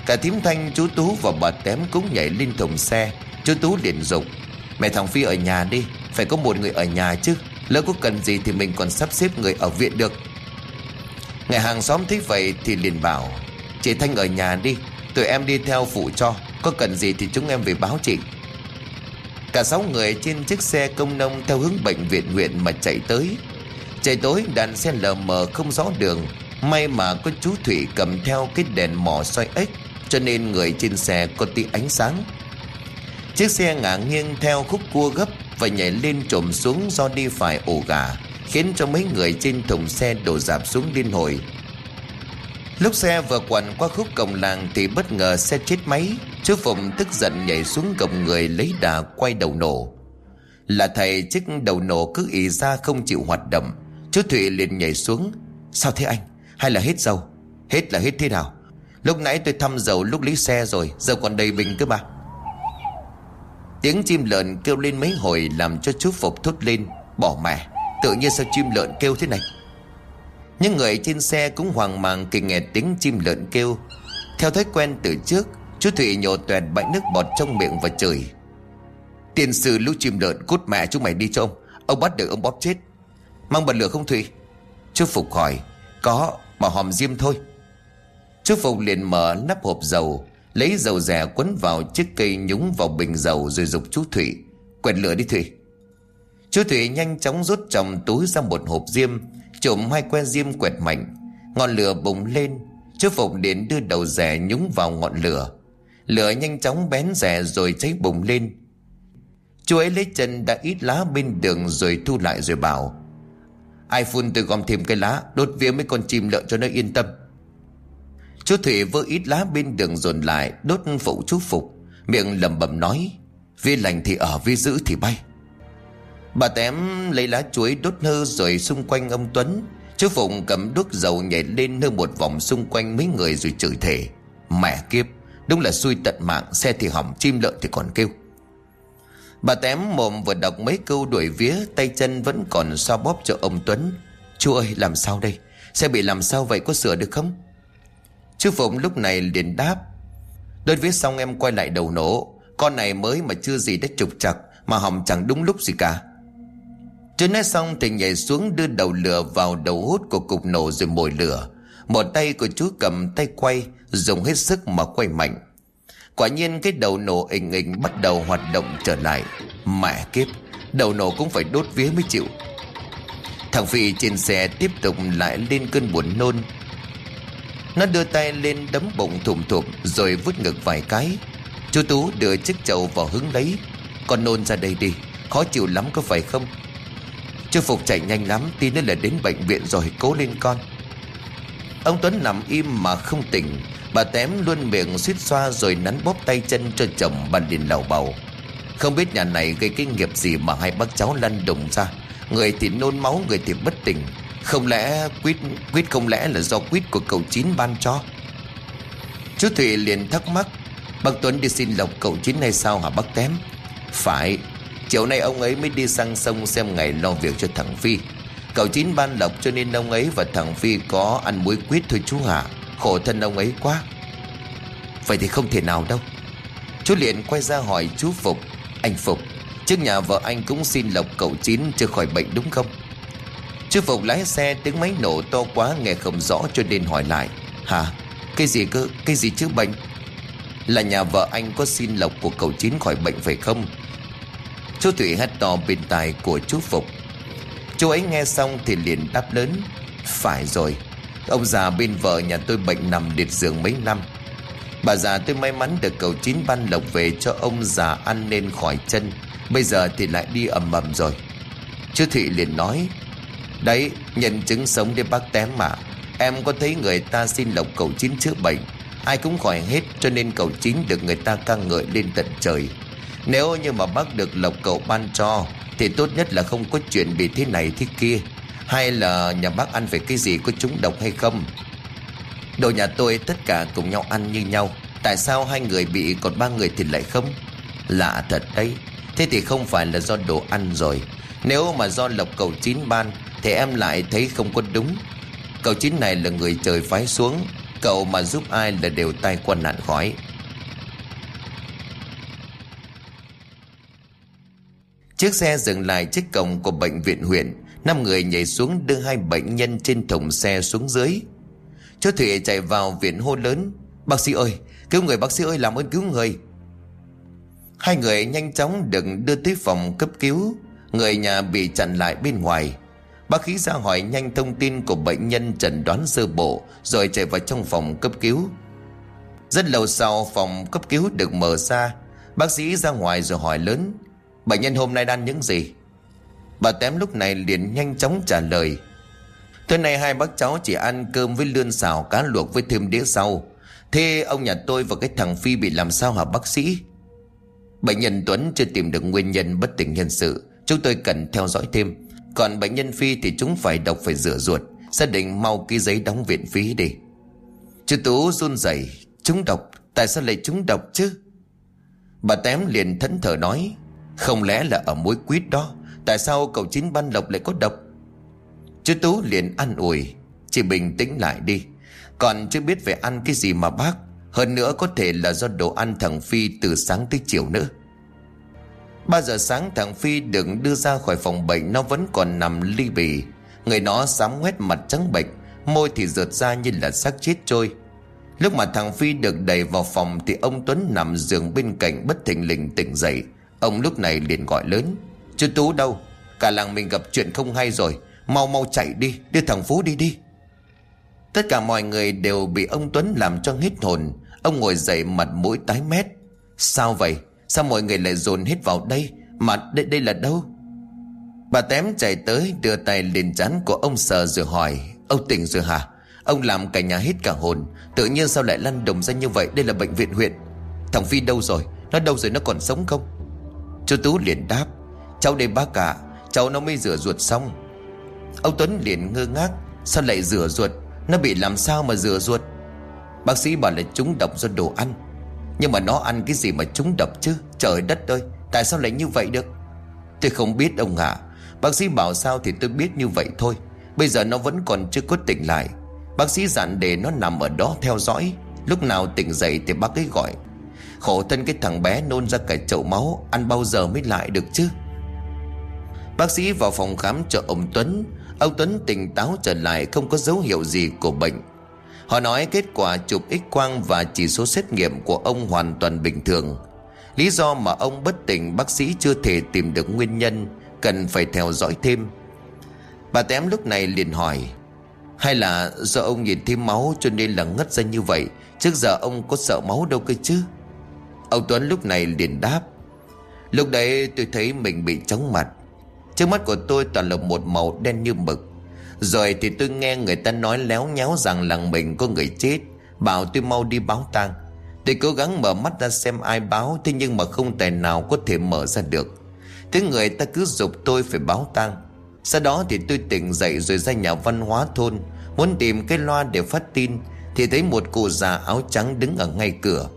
Cả thím thanh, chú Tú và bà Tém cũng nhảy lên thùng xe. Chú Tú liền dục Mẹ thằng Phi ở nhà đi, Phải có một người ở nhà chứ. Lỡ có cần gì thì mình còn sắp xếp người ở viện được. Ngày hàng xóm thấy vậy thì liền bảo, Chị Thanh ở nhà đi, Tụi em đi theo phụ cho, Có cần gì thì chúng em về báo chị. Cả sáu người trên chiếc xe công nông Theo hướng bệnh viện huyện mà chạy tới. Trời tối đàn xe lờ mờ không rõ đường. May mà có chú Thủy cầm theo cái đèn mỏ xoay ếch, Cho nên người trên xe có tí ánh sáng. Chiếc xe ngả nghiêng theo khúc cua gấp Và nhảy lên trộm xuống do đi phải ổ gà, Khiến cho mấy người trên thùng xe đổ dạp xuống liên hồi. Lúc xe vừa quặn qua khúc cổng làng Thì bất ngờ xe chết máy, Chú Phụng tức giận nhảy xuống cổng người Lấy đà quay đầu nổ. Là thầy, chiếc đầu nổ cứ ý ra không chịu hoạt động. Chú thụy liền nhảy xuống. Sao thế anh? Hay là hết dầu? Hết là hết thế nào? Lúc nãy tôi thăm dầu lúc lấy xe rồi, Giờ còn đầy bình cơ mà. Tiếng chim lợn kêu lên mấy hồi Làm cho chú Phục thốt lên. Bỏ mẹ, Tự nhiên sao chim lợn kêu thế này? Những người trên xe cũng hoang mang khi nghe tiếng chim lợn kêu. Theo thói quen từ trước, Chú Thụy nhổ tuẹt bãi nước bọt trong miệng và chửi. Tiền sư lũ chim lợn cút mẹ chúng mày đi cho ông. Ông bắt được, ông bóp chết. Mang bật lửa không thụy. Chú Phục hỏi. Có, mà hòm diêm thôi. Chú Phục liền mở nắp hộp dầu, Lấy dầu rẻ quấn vào chiếc cây nhúng vào bình dầu Rồi dục chú Thụy. Quẹt lửa đi thụy. Chú Thụy nhanh chóng rút trong túi ra một hộp diêm Trộm hai que diêm quẹt mạnh Ngọn lửa bùng lên Chú Phục đến đưa đầu rẻ nhúng vào ngọn lửa. Lửa nhanh chóng bén rẻ rồi cháy bùng lên. Chú ấy lấy chân đã ít lá bên đường rồi thu lại rồi bảo, Ai phun tôi gom thêm cái lá, Đốt vía mấy con chim lợn cho nó yên tâm. Chú Thủy vơ ít lá bên đường dồn lại, Đốt phụ chú Phục. Miệng lẩm bẩm nói Vi lành thì ở vi giữ thì bay. Bà tém lấy lá chuối đốt hơ rồi xung quanh ông Tuấn. Chú Phụng cầm đuốc dầu nhảy lên hơ một vòng xung quanh mấy người rồi chửi thề. Mẹ kiếp, Đúng là xui tận mạng, Xe thì hỏng, chim lợn thì còn kêu. Bà tém mồm vừa đọc mấy câu đuổi vía, Tay chân vẫn còn so bóp cho ông Tuấn. Chú ơi, làm sao đây? Xe bị làm sao vậy, có sửa được không? Chú Phụng lúc này liền đáp. Đôi viết xong em quay lại đầu nổ. Con này mới mà chưa gì đã trục chặt Mà hỏng chẳng đúng lúc gì cả. Chú nói xong thì nhảy xuống đưa đầu lửa vào đầu hút của cục nổ rồi mồi lửa. Một tay của chú cầm tay quay, dùng hết sức mà quay mạnh. Quả nhiên cái đầu nổ ình ình bắt đầu hoạt động trở lại. Mẹ kiếp, đầu nổ cũng phải đốt vía mới chịu. Thằng Phi trên xe tiếp tục lại lên cơn buồn nôn. Nó đưa tay lên đấm bụng thùm thụm rồi vứt ngực vài cái. Chú Tú đưa chiếc chậu vào hứng lấy. Con nôn ra đây đi, khó chịu lắm có phải không? Chú Phục chạy nhanh lắm Tin nữa là đến bệnh viện rồi cố lên con. Ông Tuấn nằm im mà không tỉnh. Bà tém luôn miệng suýt xoa Rồi nắn bóp tay chân cho chồng Bà liền lầu bầu. Không biết nhà này gây cái nghiệp gì Mà hai bác cháu lăn đùng ra. Người thì nôn máu, Người thì bất tỉnh. Không lẽ quýt Quýt không lẽ là do quýt của cậu Chín ban cho? Chú Thủy liền thắc mắc. Bác Tuấn đi xin lộc cậu Chín hay sao hả bác tém? Phải Chiều nay ông ấy mới đi sang sông xem ngày lo việc cho thằng Phi. Cậu chín ban lộc cho nên ông ấy và thằng Phi có ăn muối quýt thôi chú hả Khổ thân ông ấy quá. Vậy thì không thể nào đâu. Chú liền quay ra hỏi chú Phục. Anh Phục, Trước nhà vợ anh cũng xin lộc cậu chín chưa khỏi bệnh đúng không? Chú Phục lái xe tiếng máy nổ to quá, nghe không rõ cho nên hỏi lại. Hả Cái gì cơ? Cái gì chứ bệnh? Là nhà vợ anh có xin lộc của cậu chín khỏi bệnh phải không? Chú Thủy hét to bên tai của chú Phục. Chú ấy nghe xong thì liền đáp lớn, Phải rồi, Ông già bên vợ nhà tôi bệnh nằm liệt giường mấy năm. Bà già tôi may mắn được cầu chín ban lộc về cho ông già ăn nên khỏi chân, Bây giờ thì lại đi ầm ầm rồi. Chú Thụy liền nói, Đấy, nhân chứng sống để bác tém mà. Em có thấy người ta xin lộc cầu chín chữa bệnh, Ai cũng khỏi hết cho nên cầu chín được người ta ca ngợi lên tận trời. Nếu như mà bác được lộc cầu ban cho, Thì tốt nhất là không có chuyện bị thế này thế kia. Hay là nhà bác ăn phải cái gì có trúng độc hay không? Đồ nhà tôi tất cả cùng nhau ăn như nhau. Tại sao hai người bị, còn ba người thì lại không? Lạ thật đấy. Thế thì không phải là do đồ ăn rồi. Nếu mà do lộc cầu chín ban, Thì em lại thấy không có đúng. Cầu chín này là người trời phái xuống. Cậu mà giúp ai là đều tai qua nạn khói. Chiếc xe dừng lại trước cổng của bệnh viện huyện. Năm người nhảy xuống đưa hai bệnh nhân trên thùng xe xuống dưới. Chú Thủy chạy vào viện hô lớn, Bác sĩ ơi, Cứu người, bác sĩ ơi, làm ơn cứu người. Hai người nhanh chóng được đưa tới phòng cấp cứu. Người nhà bị chặn lại bên ngoài. Bác khí ra hỏi nhanh thông tin của bệnh nhân chẩn đoán sơ bộ, Rồi chạy vào trong phòng cấp cứu. Rất lâu sau phòng cấp cứu được mở ra, Bác sĩ ra ngoài rồi hỏi lớn Bệnh nhân hôm nay ăn những gì? Bà tém lúc này liền nhanh chóng trả lời. Tối nay hai bác cháu chỉ ăn cơm với lươn xào cá luộc với thêm đĩa rau. Thế ông nhà tôi và cái thằng Phi bị làm sao hả bác sĩ? Bệnh nhân Tuấn chưa tìm được nguyên nhân bất tỉnh nhân sự. Chúng tôi cần theo dõi thêm. Còn bệnh nhân Phi thì chúng phải độc phải rửa ruột. Xác định mau ký giấy đóng viện phí đi. Chú Tú run rẩy, Chúng độc Tại sao lại chúng độc chứ? Bà Tém liền thẫn thờ nói không lẽ là ở mối quýt đó, Tại sao cậu chín ban lộc lại có độc? Chú Tú liền ăn ủi, Chị bình tĩnh lại đi. Còn chưa biết về ăn cái gì mà bác, Hơn nữa có thể là do đồ ăn thằng Phi từ sáng tới chiều nữa. 3 giờ sáng thằng Phi được đưa ra khỏi phòng bệnh, Nó vẫn còn nằm ly bì. Người nó sám quét mặt trắng bệch, Môi thì rượt ra như là xác chết trôi. Lúc mà thằng Phi được đẩy vào phòng Thì ông Tuấn nằm giường bên cạnh bất thình lình tỉnh dậy. Ông lúc này liền gọi lớn Chú Tú đâu? Cả làng mình gặp chuyện không hay rồi Mau mau chạy đi Đưa thằng Phú đi đi. Tất cả mọi người đều bị ông Tuấn làm cho hết hồn. Ông ngồi dậy mặt mũi tái mét. Sao vậy? Sao mọi người lại dồn hết vào đây? Mà đây, đây là đâu? Bà tém chạy tới đưa tay lên chán của ông sờ rồi hỏi Ông tỉnh rồi hả? Ông làm cả nhà hết cả hồn Tự nhiên sao lại lăn đồng ra như vậy? Đây là bệnh viện huyện. Thằng Phi đâu rồi? Nó đâu rồi? Nó còn sống không? Chú Tú liền đáp, Cháu đây bác cả Cháu nó mới rửa ruột xong. Ông Tuấn liền ngơ ngác, Sao lại rửa ruột? Nó bị làm sao mà rửa ruột? Bác sĩ bảo là chúng độc do đồ ăn. Nhưng mà nó ăn cái gì mà chúng độc chứ? Trời đất ơi, Tại sao lại như vậy được? Tôi không biết ông ạ, Bác sĩ bảo sao thì tôi biết như vậy thôi. Bây giờ nó vẫn còn chưa có tỉnh lại. Bác sĩ dặn để nó nằm ở đó theo dõi. Lúc nào tỉnh dậy thì bác ấy gọi Khổ thân cái thằng bé nôn ra cả chậu máu, Ăn bao giờ mới lại được chứ? Bác sĩ vào phòng khám cho ông Tuấn. Ông Tuấn tỉnh táo trở lại, Không có dấu hiệu gì của bệnh. Họ nói kết quả chụp x-quang Và chỉ số xét nghiệm của ông hoàn toàn bình thường. Lý do mà ông bất tỉnh, Bác sĩ chưa thể tìm được nguyên nhân, Cần phải theo dõi thêm. Bà Tém lúc này liền hỏi, Hay là do ông nhìn thấy máu Cho nên là ngất ra như vậy? Trước giờ ông có sợ máu đâu cơ chứ? Ông Tuấn lúc này liền đáp. Lúc đấy tôi thấy mình bị chóng mặt. Trước mắt của tôi toàn là một màu đen như mực. Rồi thì tôi nghe người ta nói léo nhéo rằng làng mình có người chết. Bảo tôi mau đi báo tang. Tôi cố gắng mở mắt ra xem ai báo, Thế nhưng mà không tài nào có thể mở ra được. Thế người ta cứ dục tôi phải báo tang. Sau đó thì tôi tỉnh dậy rồi ra nhà văn hóa thôn. Muốn tìm cái loa để phát tin, Thì thấy một cụ già áo trắng đứng ở ngay cửa.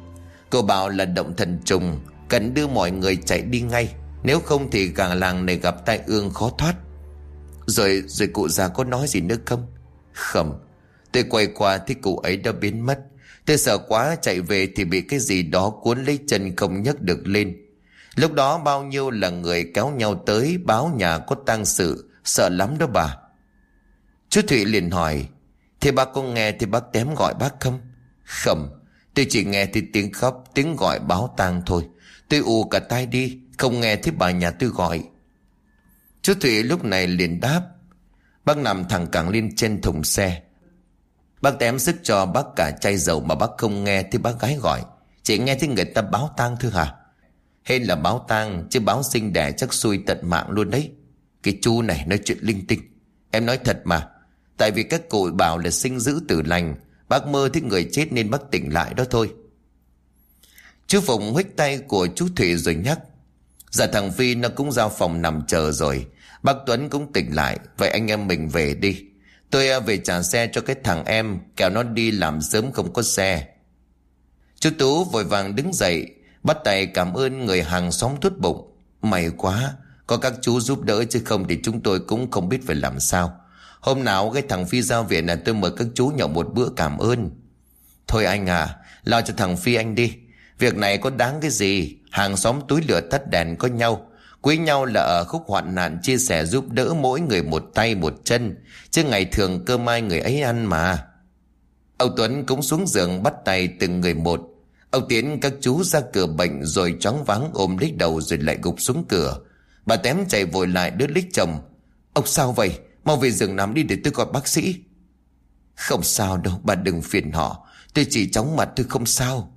Cô bảo là động thần trùng, Cần đưa mọi người chạy đi ngay. Nếu không thì cả làng này gặp tai ương khó thoát. Rồi rồi cụ già có nói gì nữa không? Không. Tôi quay qua thì cụ ấy đã biến mất. Tôi sợ quá, chạy về thì bị cái gì đó cuốn lấy chân không nhấc được lên. Lúc đó bao nhiêu là người kéo nhau tới, báo nhà có tang sự. Sợ lắm đó bà. Chú Thụy liền hỏi, thì bác có nghe thì bác tém gọi bác không? Không. Tôi chỉ nghe thì tiếng khóc, Tiếng gọi báo tang thôi. Tôi ù cả tay đi, Không nghe thấy bà nhà tôi gọi. Chú Thụy lúc này liền đáp. Bác nằm thẳng cẳng lên trên thùng xe. Bác tém sức cho bác cả chai dầu Mà bác không nghe thì bác gái gọi. Chỉ nghe thấy người ta báo tang thôi hả? Hên là báo tang, Chứ báo sinh đẻ chắc xui tận mạng luôn đấy. Cái chú này nói chuyện linh tinh. Em nói thật mà. Tại vì các cụ bảo là sinh giữ tử lành Bác mơ thấy người chết nên bác tỉnh lại đó thôi. Chú Phụng huých tay của chú Thủy rồi nhắc Dạ thằng Phi nó cũng giao phòng nằm chờ rồi, Bác Tuấn cũng tỉnh lại, Vậy anh em mình về đi. Tôi à, về trả xe cho cái thằng em, Kẻo nó đi làm sớm không có xe. Chú Tú vội vàng đứng dậy, Bắt tay cảm ơn người hàng xóm thuốc bụng, May quá, Có các chú giúp đỡ chứ không thì chúng tôi cũng không biết phải làm sao. Hôm nào cái thằng Phi giao viện là tôi mời các chú nhậu một bữa cảm ơn. Thôi anh à Lo cho thằng Phi anh đi. Việc này có đáng cái gì? Hàng xóm túi lửa tắt đèn có nhau. Quý nhau là ở khúc hoạn nạn chia sẻ giúp đỡ mỗi người một tay, một chân. Chứ ngày thường cơ mai người ấy ăn mà. Ông Tuấn cũng xuống giường bắt tay từng người một. Ông Tiến, các chú ra cửa bệnh rồi chóng váng ôm lít đầu rồi lại gục xuống cửa. Bà tém chạy vội lại đứa lít chồng. Ông sao vậy? Mau về giường nằm đi để tôi gọi bác sĩ. Không sao đâu, bà đừng phiền họ. Tôi chỉ chóng mặt tôi không sao.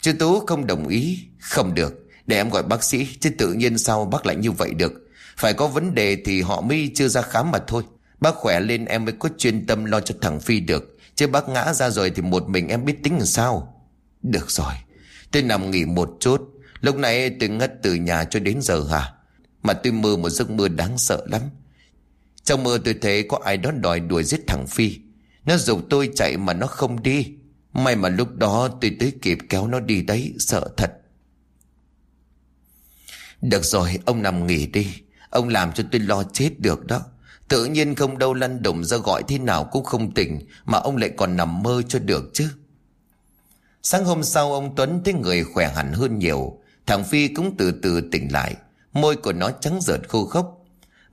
Chú Tú không đồng ý. Không được, Để em gọi bác sĩ, Chứ tự nhiên sao bác lại như vậy được. Phải có vấn đề thì họ mới chưa ra khám mà thôi. Bác khỏe lên em mới có chuyên tâm lo cho thằng Phi được. Chứ bác ngã ra rồi thì một mình em biết tính làm sao. Được rồi, Tôi nằm nghỉ một chút. Lúc này tôi ngất từ nhà cho đến giờ hả? Mà tôi mơ một giấc mơ đáng sợ lắm. Trong mơ tôi thấy có ai đó đòi đuổi giết thằng Phi. Nó dục tôi chạy mà nó không đi. May mà lúc đó tôi tới kịp kéo nó đi đấy, Sợ thật. Được rồi, ông nằm nghỉ đi. Ông làm cho tôi lo chết được đó. Tự nhiên không đâu lăn đụng ra gọi thế nào cũng không tỉnh, Mà ông lại còn nằm mơ cho được chứ. Sáng hôm sau, ông Tuấn thấy người khỏe hẳn hơn nhiều. Thằng Phi cũng từ từ tỉnh lại. Môi của nó trắng rợt khô khốc.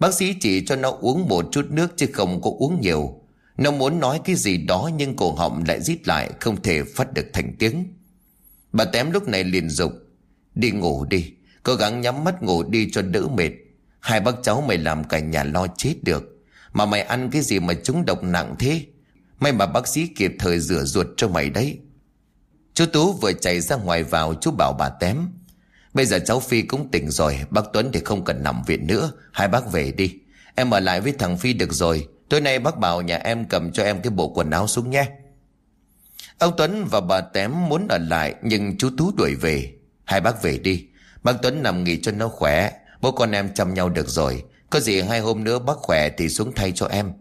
Bác sĩ chỉ cho nó uống một chút nước chứ không có uống nhiều. Nó muốn nói cái gì đó nhưng cổ họng lại rít lại, không thể phát được thành tiếng. Bà tém lúc này liền dục, Đi ngủ đi, Cố gắng nhắm mắt ngủ đi cho đỡ mệt. Hai bác cháu mày làm cả nhà lo chết được. Mà mày ăn cái gì mà chúng độc nặng thế? May mà bác sĩ kịp thời rửa ruột cho mày đấy. Chú Tú vừa chạy ra ngoài vào, chú bảo bà tém Bây giờ cháu Phi cũng tỉnh rồi, Bác Tuấn thì không cần nằm viện nữa. Hai bác về đi. Em ở lại với thằng Phi được rồi. Tối nay bác bảo nhà em cầm cho em cái bộ quần áo xuống nhé. Ông Tuấn và bà Tém muốn ở lại, Nhưng chú Tú đuổi về. Hai bác về đi. Bác Tuấn nằm nghỉ cho nó khỏe. Bố con em chăm nhau được rồi. Có gì hai hôm nữa bác khỏe thì xuống thay cho em.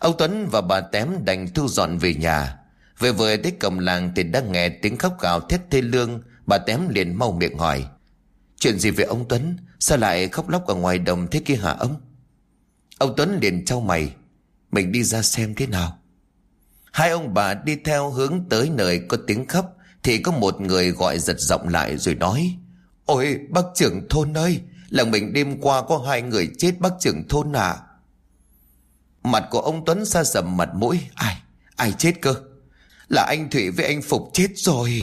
Ông Tuấn và bà Tém đành thu dọn về nhà. Về vừa tới cổng làng thì đã nghe tiếng khóc gào thét thê lương. Bà Tém liền mau miệng hỏi Chuyện gì về ông Tuấn? Sao lại khóc lóc ở ngoài đồng thế kia hả ông? Ông Tuấn liền trao mày Mình đi ra xem thế nào. Hai ông bà đi theo hướng tới nơi có tiếng khóc Thì có một người gọi giật giọng lại rồi nói Ôi bác trưởng thôn ơi Làng mình đêm qua có hai người chết bác trưởng thôn à? Mặt của ông Tuấn xa sầm mặt mũi Ai, ai chết cơ? Là anh Thủy với anh Phục chết rồi.